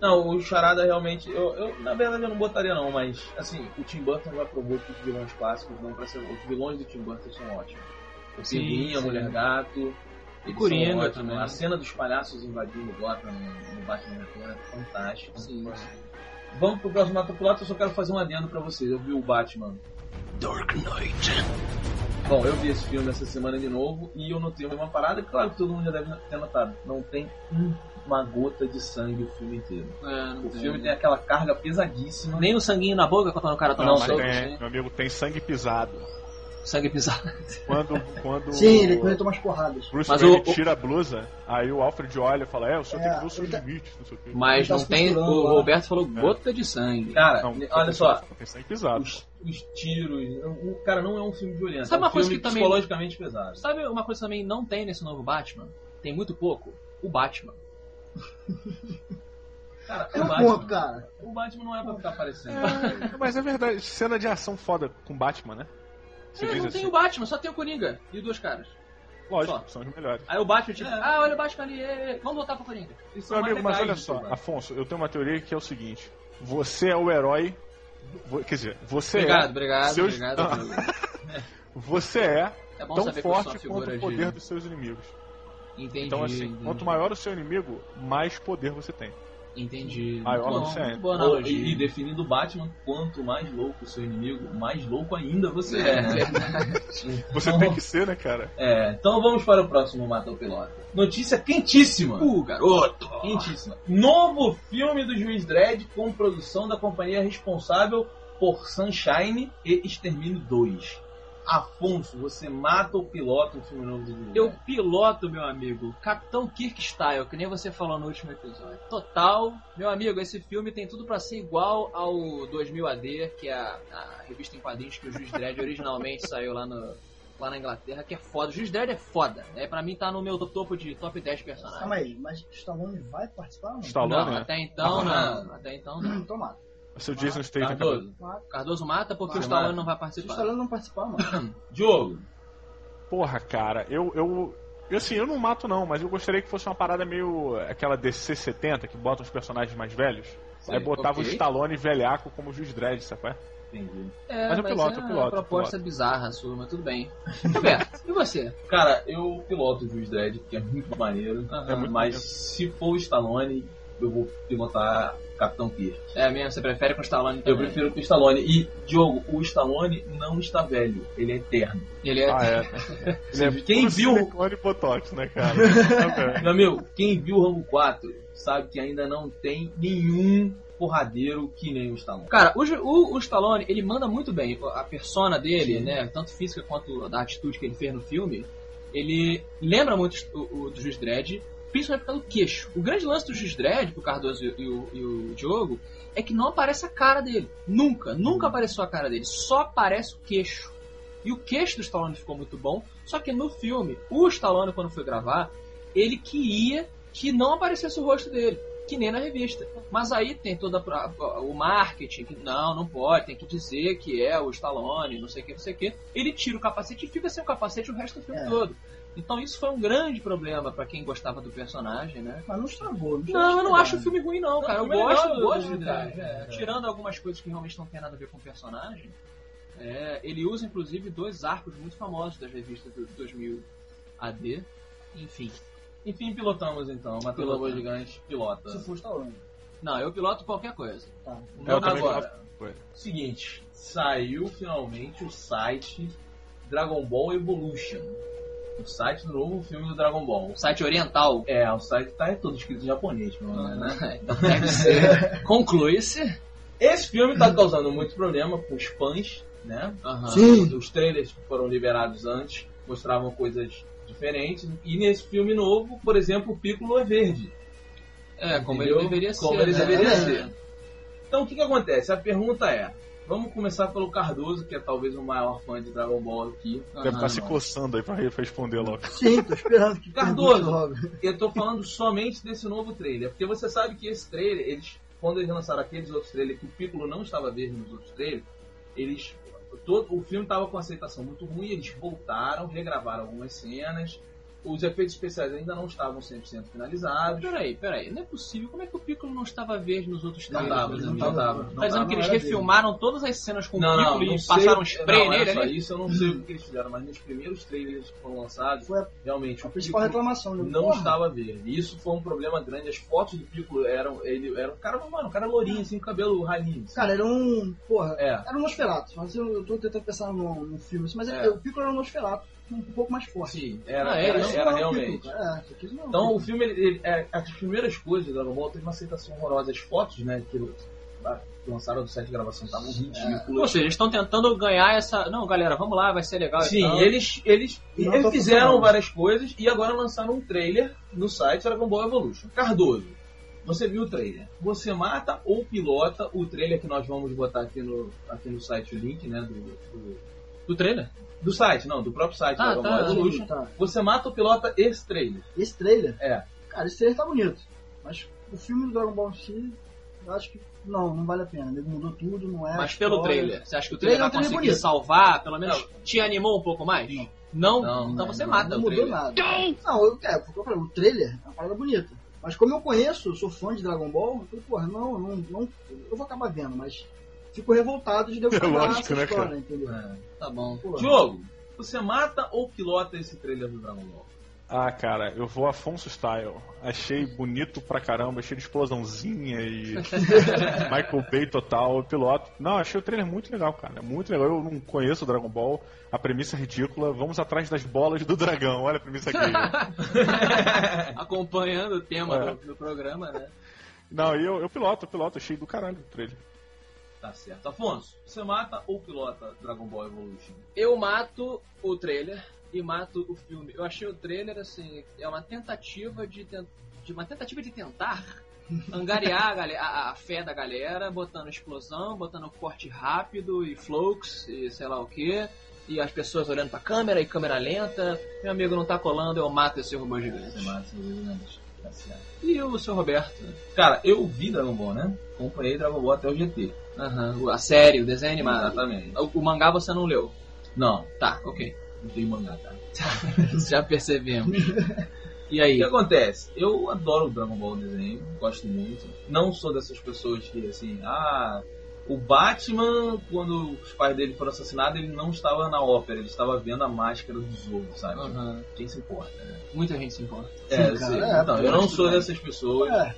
Não, o Charada realmente. Eu, eu, na verdade, eu não botaria, não, mas assim, o Tim Burton já provou que os vilões clássicos não pra ser. Os vilões do Tim Burton são ótimos. O Pinguim, a. Mulher Gato. E Coringa são ótimos. também. A cena dos palhaços invadindo Gotham no, no Batman Retorno é fantástico. Sim. Vamos pro próximo ato piloto, eu só quero fazer um adendo pra vocês. Eu vi o Batman. Dark Knight. Bom, eu vi esse filme essa semana de novo e eu notei uma parada, claro que todo mundo já deve ter notado. Não tem uma gota de sangue o filme inteiro. É, O tem. filme tem aquela carga pesadíssima. Nem o sanguinho na boca quando o cara tá não, soco, tem, assim. meu amigo, tem sangue pisado. Sangue pisado. Quando, quando Sim, ele quando ele toma as porradas. Bruce Mas Wayne o- o- tira a blusa, aí o Alfred olha e fala, é, o senhor tem É, que ver ele tá- limites, não o. Mas tá não se tem. O lá. Roberto falou gota de sangue. Cara, Não, olha só, Tem sangue pisado. os, os tiros. O cara não é um filme violento. Sabe é um uma coisa filme que também- psicologicamente pesado. Sabe uma coisa que também não tem nesse novo Batman? Tem muito pouco. O Batman. Cara, É o Batman, cara. o Batman não é pra ficar aparecendo. É, mas é verdade, cena de ação foda com Batman, né? Você É, diz não assim. tem o Batman, só tem o Coringa e duas caras. Lógico, só. são os melhores. Aí o Batman, tipo, É. ah, olha o Batman ali, é, é, vamos voltar pro Coringa. Eles Meu amigo, mas olha só. Afonso, eu tenho uma teoria que é o seguinte: você é o herói. Quer dizer, você Obrigado, é. obrigado, seus- obrigado. Amigo. Você é É tão forte quanto o poder de... dos seus inimigos. Entendi, Então, assim, entendi. quanto maior o seu inimigo, mais poder você tem. Entendi. Maior Muito você bom, é. muito boa analogia. e, e definindo o Batman, quanto mais louco o seu inimigo, mais louco ainda você É, é. né? Você Então- tem que ser, né, cara? É, então vamos para o próximo Piloto. Notícia quentíssima. Uh, garoto! Quentíssima. Novo filme do Juiz Dredd com produção da companhia responsável por Sunshine e Extermínio 2. Afonso, você mata o piloto do filme novo do Juiz Eu piloto, meu amigo, Capitão Kirk Style, que nem você falou no último episódio. Total, meu amigo, esse filme tem tudo pra ser igual ao 2000 AD, que é a, a revista em quadrinhos que o Juiz Dredd originalmente saiu lá, no, lá na Inglaterra, que é foda. O Juiz Dredd é foda. É, pra mim tá no meu topo de top 10 personagens. Calma aí, mas Stallone vai participar não? Stallone, Não, né? até então Ah. não. Até então não. Tomara. Seu Jason Statham. Cardoso. Cardoso mata porque o Mata. Stallone não vai Se o participar. Stallone não participar, mano. Diogo, Porra, cara, eu, eu. eu, Assim, eu não mato não, mas eu gostaria que fosse uma parada meio. aquela DC 70 que bota os personagens mais velhos. Sei, aí botava ok. o Stallone velhaco como juiz dread, sabe? entendi. É, Mas eu piloto, é eu piloto, uma proposta eu bizarra sua, mas tudo bem. Roberto, e você? Cara, eu piloto o Juiz Dredd, que é muito maneiro. É muito mas maneiro. se for o Stallone, eu vou pilotar Capitão Kirk. É mesmo, você prefere com o Stallone Eu também? prefiro o Stallone. E, Diogo, o Stallone não está velho, ele é eterno. Ele é... Ah, é. Ele é Quem viu- silicone e botox, né, cara? Meu amigo, quem viu o Rambo 4 sabe que ainda não tem nenhum porradeiro que nem o Stallone. Cara, o, o, o Stallone, ele manda muito bem. A persona dele, né, tanto física quanto da atitude que ele fez no filme, ele lembra muito o, o do Juiz Dredd, principalmente pelo queixo. O grande lance do Juiz Dredd, pro Cardoso e, e o, e o Diogo, é que não aparece a cara dele. Nunca, nunca apareceu a cara dele. Só aparece o queixo. E o queixo do Stallone ficou muito bom, só que no filme, o Stallone, quando foi gravar, ele queria que não aparecesse o rosto dele, que nem na revista. Mas aí tem todo o marketing, que não, não pode, tem que dizer que é o Stallone, não sei o que, não sei o que. Ele tira o capacete e fica sem o capacete o resto do filme É. todo. Então isso foi um grande problema pra quem gostava do personagem, né? Mas não estragou. Não, eu não acho o filme ruim não, cara. Eu gosto, legal, gosto né, de cara? Dredd. É. Tirando algumas coisas que realmente não tem nada a ver com o personagem, é, ele usa inclusive dois arcos muito famosos das revistas do 2000 AD. Enfim. Enfim, pilotamos então. Pilotamos. Robô Gigante, pilota. Se for Stallone. Não, eu piloto qualquer coisa. Tá. Eu também Agora, Foi. seguinte, saiu finalmente o site Dragon Ball Evolution. O site do novo filme do Dragon Ball. O site oriental. É, o site tá todo escrito em japonês, pelo menos, né? Então deve ser. Conclui-se. Esse filme tá causando muito problema com os fãs, né? Aham. Sim. Os trailers que foram liberados antes mostravam coisas diferentes. E nesse filme novo, por exemplo, o Piccolo é verde. É, como Entendeu? ele deveria Como ser. ele né? deveria É. ser. Então o que, que acontece? A pergunta é: vamos começar pelo Cardoso, que é talvez o maior fã de Dragon Ball aqui. Deve estar se coçando aí pra responder logo. Sim, tô esperando que Cardoso. Eu tô falando somente desse novo trailer, porque você sabe que esse trailer, eles, quando eles lançaram aqueles outros trailers, que o Piccolo não estava verde nos outros trailers, eles. Todo, o filme estava com aceitação muito ruim, eles voltaram, regravaram algumas cenas, os efeitos especiais ainda não estavam 100% finalizados. Peraí, peraí. Não é possível. Como é que o Piccolo não estava verde nos outros Não trailers? tava, por não exemplo? tava. Tá Não dizendo que eles refilmaram todas as cenas com Não, o não, Piccolo não e sei- passaram spray não, nele só, ali? Isso eu não sei o que eles fizeram, mas nos primeiros trailers que foram lançados, Foi a- realmente A o principal Piccolo reclamação, né? não Porra, estava verde. Isso foi um problema grande. As fotos do Piccolo eram. Ele era um cara, mano, um cara lourinho, assim, com cabelo ralinho. assim. Cara, era um. Porra, É. era um Nosferatu. Mas eu, eu tô tentando pensar no, no filme, assim, mas É. é. o Piccolo era um Nosferatu um pouco mais forte. Sim, era, Ah, é, era, era é o realmente. É, é Então o filme, ele, ele- é, as primeiras coisas do Dragon Ball teve uma aceitação horrorosa. As fotos, né, que ah, lançaram do set de gravação estavam Ou ridículas. seja, eles estão tentando ganhar essa. Não, galera, vamos lá, vai ser legal. Sim, eles, eles, Não eles fizeram funcionando. várias coisas e agora lançaram um trailer no site Dragon Ball Evolution. Cardoso, você viu o trailer? Você mata ou pilota o trailer que nós vamos botar aqui no, aqui no site o link, né? Do, do, Do trailer? Do site, não, do próprio site Ah, Dragon tá. Evolution. Tá. Você mata ou pilota esse trailer. Esse trailer, É. cara, esse trailer tá bonito. Mas o filme do Dragon Ball em si, eu acho que não, não vale a pena. Ele mudou tudo, não é. Mas pelo história. trailer, você acha que o trailer Trailer é vai trailer conseguir bonito. salvar? Pelo menos te animou um pouco mais? Não? Não, então não, você não, mata Não o mudou trailer. nada. Não, eu, é, porque eu falei, o trailer é uma parada bonita. Mas como eu conheço, eu sou fã de Dragon Ball, eu falei, porra, não, eu não, não, eu vou acabar vendo, mas fico revoltado de devo É lógico, essa né, história, cara? entendeu? Tá bom. Porra. Diogo, você mata ou pilota esse trailer do Dragon Ball? Ah, cara, eu vou Afonso Style. Achei bonito pra caramba, cheio de explosãozinha e Michael Bay total, piloto. Não, achei o trailer muito legal, cara. Muito legal. Eu não conheço o Dragon Ball, a premissa é ridícula. Vamos atrás das bolas do dragão. Olha a premissa aqui. Acompanhando o tema É. do, do programa, né? não, eu, eu piloto, eu piloto, achei do caralho o trailer. Tá certo. Afonso, você mata ou pilota Dragon Ball Evolution? Eu mato o trailer e mato o filme. Eu achei o trailer, assim, é uma tentativa de, de uma tentativa de tentar angariar a, gale- a- a fé da galera, botando explosão, botando corte rápido e flux e sei lá o que. E as pessoas olhando pra câmera e câmera lenta. Meu amigo não tá colando, eu mato esse robô gigante. Você mata seu gigante. Tá certo. E o seu Roberto? Cara, eu vi Dragon Ball, né? Acompanhei Dragon Ball até o GT. Aham, A série, o desenho animado. Exatamente. O, o mangá você não leu. Não, Tá, ok. não tem mangá, tá? Já percebemos. E O aí? que acontece? Eu adoro o Dragon Ball desenho, gosto muito. Não sou dessas pessoas que, assim, ah, o Batman, quando os pais dele foram assassinados, ele não estava na ópera, ele estava vendo a máscara do Zorro, sabe? Aham. Quem se importa, né? Muita gente se importa. É, Sim, eu cara, é, então, eu eu não sou dessas pessoas. É,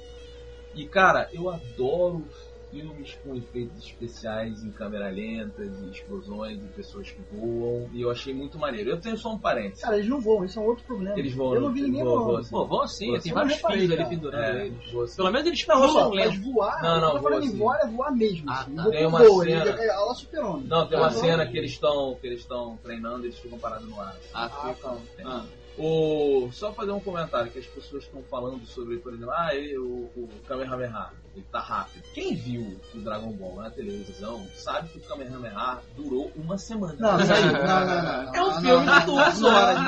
E, cara, eu adoro filmes com efeitos especiais em câmera lenta, e explosões e pessoas que voam. E eu achei muito maneiro. Eu tenho só um parênteses. cara, eles não voam, isso é um outro problema. Eles voam, Eu não vi ninguém voam, voando. voam, Pô, vão sim, Você tem não vários fios ali pendurando É, eles. assim. Pelo menos eles Não, pulam mas lento. voar, Não, não, falando voa em sim. voar é voar mesmo. Ah, assim. tá. Não Tem uma voa, cena- ele é ala super-homem. Não, tem uma não. cena que eles estão que eles estão treinando, eles ficam parados no ar. Ah, Ah, tá. Ah. O, só fazer um comentário que as pessoas estão falando sobre, por exemplo, ah, ele, o, o Kamehameha, ele tá rápido. Quem viu o Dragon Ball na televisão sabe que o Kamehameha durou uma semana. Não, não, não, não, não, não. É um filme de duas horas, É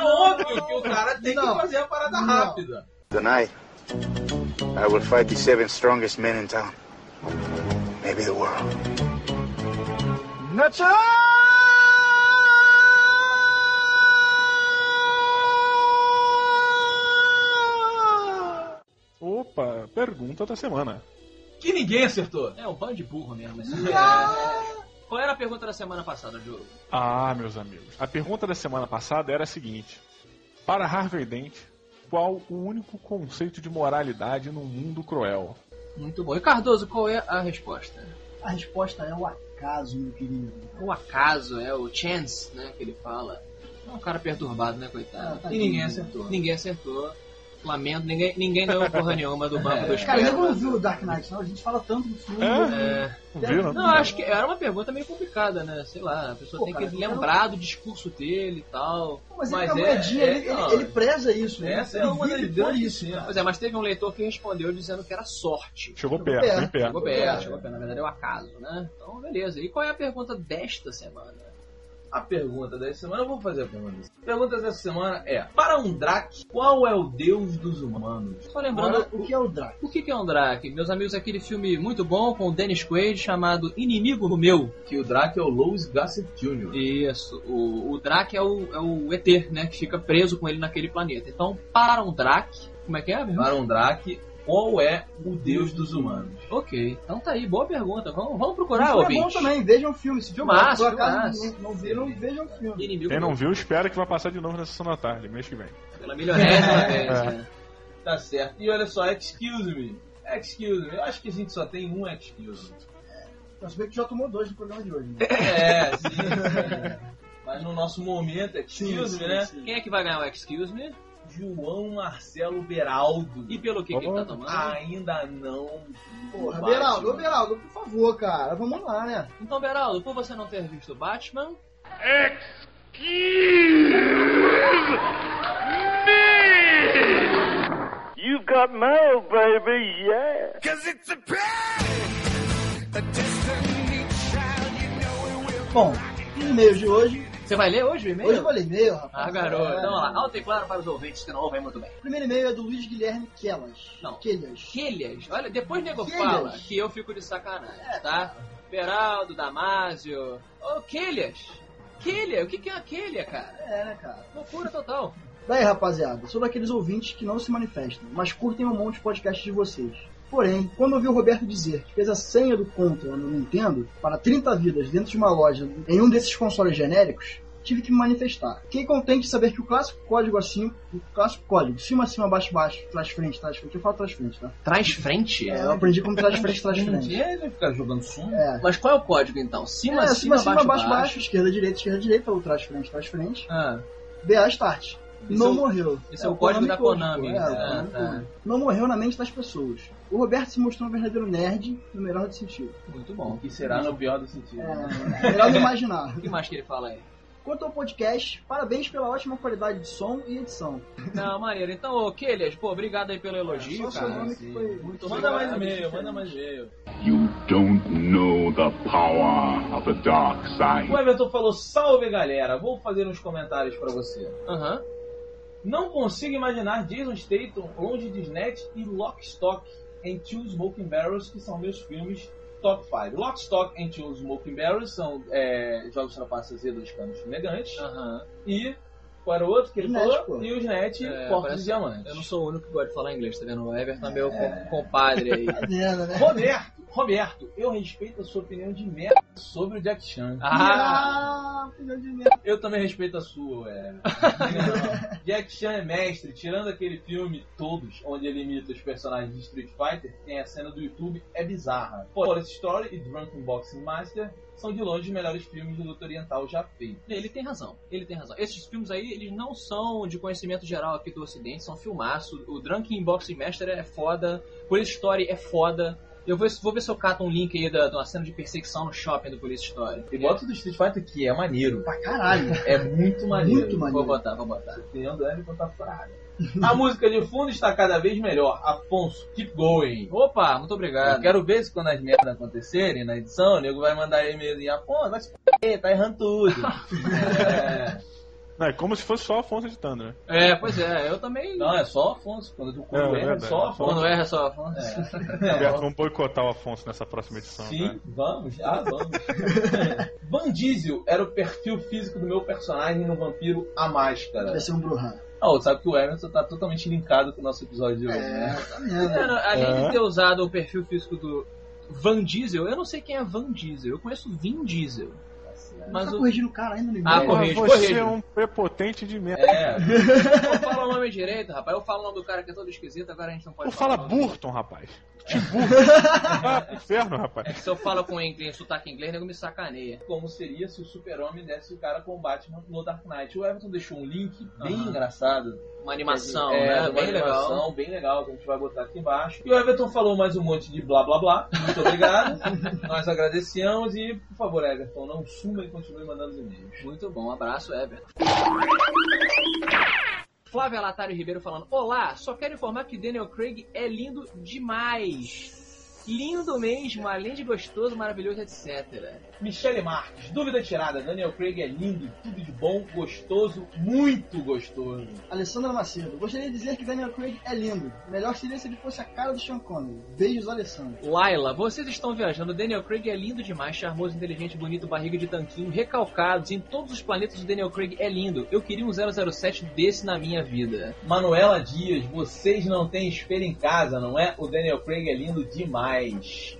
não, óbvio que o cara tem que fazer a parada Não. rápida. Tonight, I will fight the seven strongest men in town. Maybe the world. Opa, pergunta da semana. Que ninguém acertou. É um bando de burro mesmo. É... Qual era a pergunta da semana passada, Diogo? Ah, meus amigos. A pergunta da semana passada era a seguinte: Para Harvey Dent, qual o único conceito de moralidade num mundo cruel? Muito bom. E Cardoso, qual é a resposta? A resposta é o acaso, meu querido. O acaso, é o chance, né, que ele fala. É um cara perturbado, né, coitado? Ah, E ninguém acertou. Ninguém acertou. Lamento, ninguém, ninguém deu porra nenhuma do banco dos Cara, eu não viu o Dark Knight, não. A gente fala tanto do filme. É. Não viram? Não, acho que era uma pergunta meio complicada, né? Sei lá, a pessoa Pô, tem cara, que eu não- lembrar do discurso dele e tal. Mas, Mas ele, é- é, moedinha, é- ele, ele- não. ele preza isso. né? Essa ele é uma das vive por grandes isso. cenas. Pois é, mas teve um leitor que respondeu dizendo que era sorte. Chegou perto, bem perto. Chegou perto, chegou perto. Na verdade é o acaso, né? Então, beleza. E qual é a pergunta desta semana? A pergunta dessa semana, eu vou fazer a pergunta. A pergunta dessa semana é: Para um Drac, qual é o deus dos humanos? Só lembrando, o que é o Draco? o que é um Drake? Meus amigos, aquele filme muito bom com o Dennis Quaid chamado Inimigo Meu. Que o Drac é o Louis Gossett Jr. Isso, o, o Drake é o, é o ET, né? Que fica preso com ele naquele planeta. Então, para um Drake, como é que é? Para um Drac, qual é o deus dos humanos? Ok, então tá aí, boa pergunta. Vamos, vamos procurar, Isso é bom também, vejam o filme. Se Filmaço, por acaso não, não viram, vejam o filme. Inimigo Quem não viu, espera que vai passar de novo na sessão da tarde, mês que vem. Pela milionésima vez, É. né? Tá certo. E olha só, excuse me. Excuse me. Eu acho que a gente só tem um excuse me. Mas bem que já tomou dois no programa de hoje. Né? É, sim. sim. Mas no nosso momento, excuse me, né? Quem é que vai ganhar o Excuse Me? João Marcelo Beraldo. E pelo que, que ele tá tomando? Ainda não. Porra, Batman. Beraldo, ô Beraldo, por favor, cara, vamos lá, né? Então, Beraldo, por você não ter visto Batman, You've got mail, baby, yeah. Cause it's a pain, a destiny child, you know it will. Bom, os e-mails de hoje. Você vai ler hoje o e-mail? Hoje eu vou ler e-mail, rapaz. Ah, garoto. É. Então, vamos lá. Alto e claro para os ouvintes que não ouvem muito bem. O primeiro e-mail é do Luiz Guilherme Quelas. Não. Quelhas. Quelhas. Olha, depois o nego Quelhas. fala que eu fico de sacanagem, tá? Beraldo, Damásio. Ô, Quelhas. Quelha, o que, que é a Quelha, cara? É, né, cara? Loucura total. Daí, rapaziada, sou daqueles ouvintes que não se manifestam, mas curtem um monte de podcast de vocês. Porém, quando ouvi o Roberto dizer que fez a senha do Contra no Nintendo para 30 vidas dentro de uma loja em um desses consoles genéricos, tive que me manifestar. Fiquei contente de saber que o clássico código assim, o clássico código, cima, acima, baixo, baixo, trás, frente, trás, frente, eu falo trás, frente, tá? Trás frente? É, eu aprendi como trás, frente, trás, frente. Ele vai ficar jogando som. É. Mas qual é o código então? Cima, É, cima, cima, baixo, baixo, baixo. baixo, esquerda, direita, esquerda, direita, ou trás, frente, trás, frente. Ah, BA Start. Não é o- morreu. esse é o código da Konami. É, Ah, tá. Não morreu na mente das pessoas. O Roberto se mostrou um verdadeiro nerd, no melhor do sentido. muito bom. Que será no pior do sentido. É, melhor não imaginar. O que mais que ele fala aí? Quanto ao podcast, parabéns pela ótima qualidade de som e edição. Não, maneiro. Então, ô, Quelhas, pô, obrigado aí pelo elogio, Só seu cara. nome que foi Muito Manda obrigado. mais e-mail, manda mais e-mail. You don't know the power of the dark side. O Everton falou: Salve galera, vou fazer uns comentários pra você. Aham. Não consigo imaginar Jason Statham longe de Snatch e Lock, Stock and Two Smoking Barrels, que são meus filmes top 5. Lock, Stock and Two Smoking Barrels são é, Jogos Trapaças e Dois Canos Fumegantes. Aham. E para o outro que ele Snatch, falou, pô. e o Snatch, É, Portos parece- de Diamantes. Eu não sou o único que gosta de falar inglês, tá vendo? O Everton é meu com- compadre aí. Tá né? Roberto, Roberto, eu respeito a sua opinião de merda sobre o Jack Chan. Ah, Ah, filho de merda. Eu também respeito a sua, é. Jack Chan é mestre, tirando aquele filme todos, onde ele imita os personagens de Street Fighter, tem a cena do YouTube, é bizarra. Police Story e Drunken Boxing Master são de longe os melhores filmes de luta oriental já feitos. ele tem razão, ele tem razão. Esses filmes aí, eles não são de conhecimento geral aqui do ocidente, são filmaço. O Drunken Boxing Master é foda, Police Story é foda. Eu vou, vou ver se eu cato um link aí da, de uma cena de perseguição no shopping do Police Story. E bota o do Street Fighter que é maneiro. Pra caralho. É muito maneiro. Muito maneiro. Vou botar, vou botar. Entendendo ele contar praga. A música de fundo está cada vez melhor. Afonso, keep going. Opa, muito Eu obrigado. quero ver se quando as merdas acontecerem na edição, o nego vai mandar e-mail e Afonso, vai se f***, tá errando tudo. é. Não, é como se fosse só a Afonso editando, né? É, pois é, eu também. Não, é só Afonso. Quando É, quando é erra, é verdade. só Afonso. Quando erra só Afonso. Roberto, vamos boicotar o Afonso nessa próxima edição. Sim, né? vamos, já vamos. Van Diesel era o perfil físico do meu personagem no Vampiro A Máscara. Vai ser um Bruhan. Ah, sabe que o Emerson tá totalmente linkado com o nosso episódio de hoje, É, né? tá? Mano, além É. de ter usado o perfil físico do Van Diesel, eu não sei quem é Van Diesel. Eu conheço Vin Diesel. Mas tá o. corrigindo o cara ainda no Ah, e-mail. corrige, você corrige. é um prepotente de merda. É. Falar fala o nome direito, rapaz. Eu falo o nome do cara que é todo esquisito, agora a gente não pode Tu fala Burton, rapaz. Tim Burton. ah, inferno, É rapaz. que se eu falo com inglês, sotaque inglês, nego me sacaneia. Como seria se o super-homem desse o cara com o Batman no Dark Knight. O Everton deixou um link bem Aham. engraçado. Uma animação, é, né? uma Bem animação legal. bem legal que a gente vai botar aqui embaixo. E o Everton falou mais um monte de blá blá blá. Muito obrigado. Nós agradecemos e, por favor, Everton, não suma e continue mandando os e-mails. Muito bom, um abraço, Everton. Flávia Latário Ribeiro falando: Olá, só quero informar que Daniel Craig é lindo demais. Lindo mesmo, além de gostoso, maravilhoso, etc. Michele Marques, dúvida tirada. Daniel Craig é lindo, tudo de bom, gostoso, muito gostoso. Alessandra Macedo. Gostaria de dizer que Daniel Craig é lindo. Melhor seria se ele fosse a cara do Sean Connery. Beijos, Alessandra. Laila, vocês estão viajando. Daniel Craig é lindo demais, charmoso, inteligente, bonito, barriga de tanquinho, recalcados. Em todos os planetas, o Daniel Craig é lindo. Eu queria um 007 desse na minha vida. Manuela Dias, vocês não têm espelho em casa, não é? O Daniel Craig é lindo demais.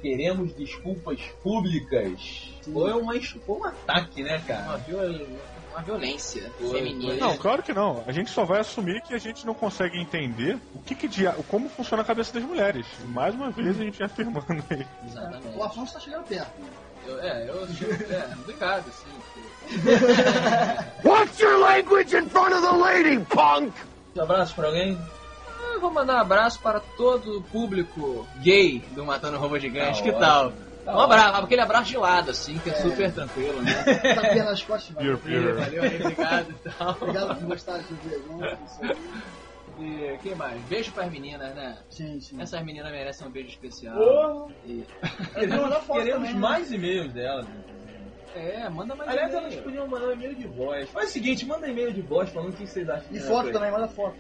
Queremos desculpas públicas. Ou é uma, ou um ataque, né, Uma, cara? viol... uma violência Foi, feminina. Não, claro que não. A gente só vai assumir que a gente não consegue entender o que, que dia... como funciona a cabeça das mulheres. Mais uma vez a gente afirmando aí. Exatamente. O Afonso tá chegando perto. Eu, é, eu. É, obrigado, sim. Watch your language in front of the lady, punk! Um abraço pra alguém? Eu vou mandar um abraço para todo o público gay do Matando Robô Gigante. Tá que ótimo. tal? Tá um abraço, aquele abraço de lado, assim, que é, super tranquilo, né? Tapinha nas costas. Valeu. peer. Valeu aí, obrigado e tal. Obrigado por gostar de ver junto. Isso aí. E quem mais? Beijo pras meninas, né? Sim, sim. Essas meninas merecem um beijo especial. Porra! E- Queremos foto Queremos né? mais e-mails delas. É, manda mais Aliás, elas podiam mandar um e-mail de voz. Faz o seguinte, manda e-mail de voz falando o que vocês acham. E do foto também, manda foto.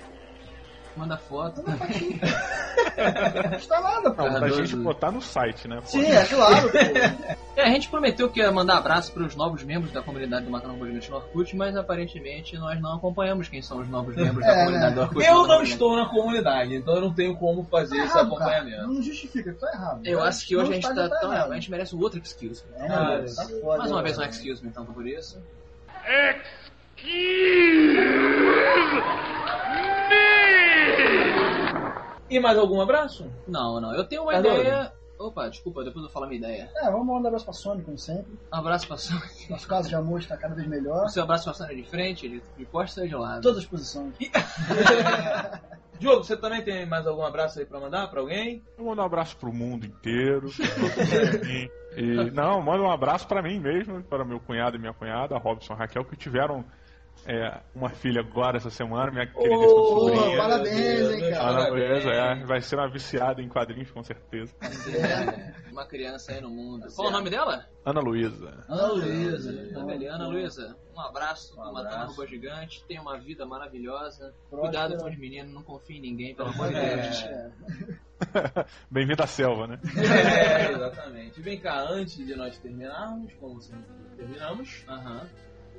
Manda foto. Não custa nada, pô. Não, pra Cardoso. gente botar no site, né? pô? Sim, é claro, pô. É, a gente prometeu que ia mandar abraço para os novos membros da comunidade do Matando Robô Gigante no Orkut, mas aparentemente nós não acompanhamos quem são os novos membros da É, comunidade né? do Orkut. Eu não estou na comunidade, então eu não tenho como fazer Tá esse errado, cara. acompanhamento. Não justifica, tá errado. Eu acho que hoje a gente tá tá tão. errado. A gente merece um outro excuse. É, Ah, tá foda. Mais uma né? vez um excuse me então por isso. E mais algum abraço? Não, não. Eu tenho uma Cardoso. ideia. Opa, desculpa, depois eu falo a minha ideia. É, vamos mandar um abraço pra Sony, como sempre. Um abraço pra Sônia. Nosso caso de amor está cada vez melhor. O seu abraço pra Sônia de frente, de, de costas ou de lado? Todas as posições. Diogo, você também tem mais algum abraço aí pra mandar pra alguém? Eu mando um abraço pro mundo inteiro. pra e, não, mando um abraço pra mim mesmo, para meu cunhado e minha cunhada, Robson e Raquel, que tiveram é, uma filha agora essa semana, minha queridíssima Pô, sobrinha. parabéns, hein, cara. não, beleza, é, vai ser uma viciada em quadrinhos, com certeza. Uma criança aí no mundo. Qual o nome dela? Ana Luísa. Ana Luísa. Beleza, Ana Luísa. Um abraço Um abraço. Robô Gigante. Tenha uma vida maravilhosa. Cuidado com os meninos, não confie em ninguém, pelo amor de É. Deus. É. Bem-vindo à selva, né? É, exatamente. Vem cá, antes de nós terminarmos, como sempre terminamos, Aham.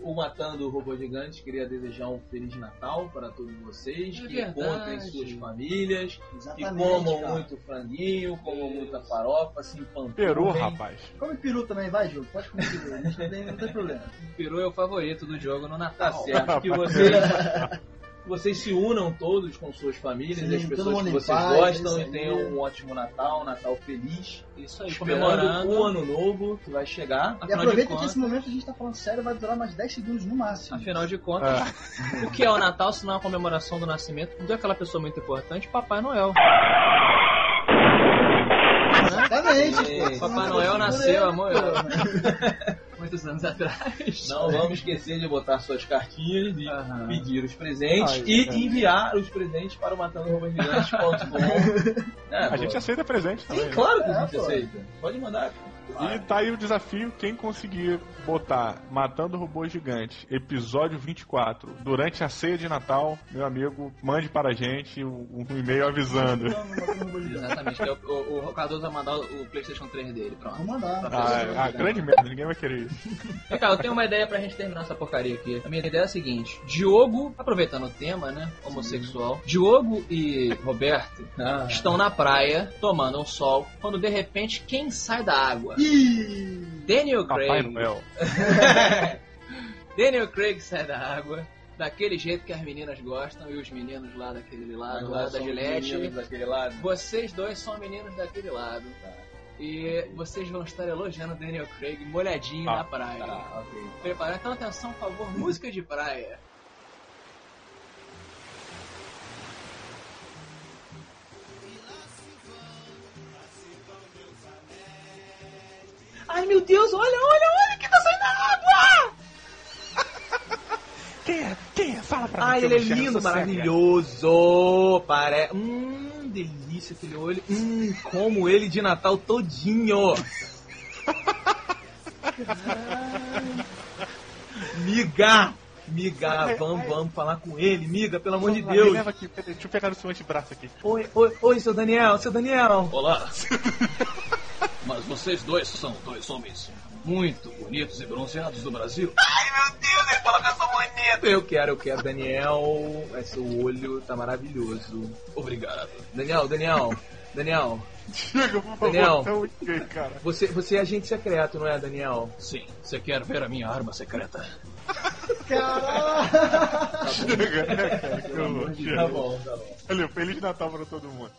O Matando o Robô Gigante queria desejar um Feliz Natal para todos vocês, É que verdade. encontrem suas famílias, que Exatamente. comam cara. muito franguinho, comam muita farofa, se empanturrem. Peru, rapaz. Come peru também, vai, Diogo. Pode comer peru. Não tem, não tem problema. O peru é o favorito do jogo no Tá Natal. certo, que vocês, que vocês se unam todos com suas famílias, Sim, as pessoas que vocês paz, gostam é e isso tenham um ótimo Natal, um Natal feliz. Isso aí, Esperando comemorando. o ano novo que vai chegar. E de aproveita que contas, esse momento a gente tá falando sério, vai durar mais 10 segundos no máximo. afinal de contas, o que é o Natal se não é a comemoração do nascimento daquela pessoa muito importante, Papai Noel? Exatamente. Papai Noel nasceu, amor, muitos anos atrás. Não vamos esquecer de botar suas cartinhas, de Aham. pedir os presentes Ai, e é. enviar os presentes para o matandorobogigante.com. É, A pô. gente aceita presente também. Sim, né? claro que a É, gente pô. aceita. Pode mandar. E tá aí o desafio, quem conseguir botar Matando Robô Gigante, episódio 24, durante a ceia de Natal, meu amigo, mande para a gente um, um e-mail avisando. Exatamente, é o, o, o Cardoso vai mandar o PlayStation 3 dele, pronto. Vamos mandar. Ah, ah, grande merda, ninguém vai querer isso. Vem cá, eu tenho uma ideia pra gente terminar essa porcaria aqui. A minha ideia é a seguinte: Diogo, aproveitando o tema, né? Homossexual, Diogo e Roberto Ah, estão na praia tomando um sol, quando de repente quem sai da água? Daniel Papai Craig. Noel. Daniel Craig sai da água, daquele jeito que as meninas gostam e os meninos lá daquele lado, lá da Gillette. meninos daquele lado. Vocês dois são meninos daquele lado. E vocês vão estar elogiando Daniel Craig molhadinho Ah, na praia. Tá, ok. Preparado? Então atenção, por favor, música de praia. Ai meu Deus, olha, olha, olha que tá saindo água! Quem é? Quem é? Fala pra mim. Ai, ele é lindo, maravilhoso. Pare... Hum, delícia aquele olho. Hum, como ele de Natal todinho. Ai. Miga, miga, vamos, vamos falar com ele, miga, pelo amor de Deus. leva aqui, deixa eu pegar no seu antebraço aqui. Oi, oi, oi, seu Daniel, seu Daniel. Olá. Mas vocês dois são dois homens muito bonitos e bronzeados do Brasil. Ai, meu Deus, ele falou que eu sou bonito. Eu quero, eu quero, Daniel. Esse olho tá maravilhoso. Obrigado. Daniel, Daniel, Daniel. Diego, por favor, Daniel. gay, cara. Você, você é agente secreto, não é, Daniel? Sim, você quer ver a minha arma secreta? Caralho! Chega, né, cara? Que horror, Tá chega. bom, tá bom. Valeu, Feliz Natal pra todo mundo.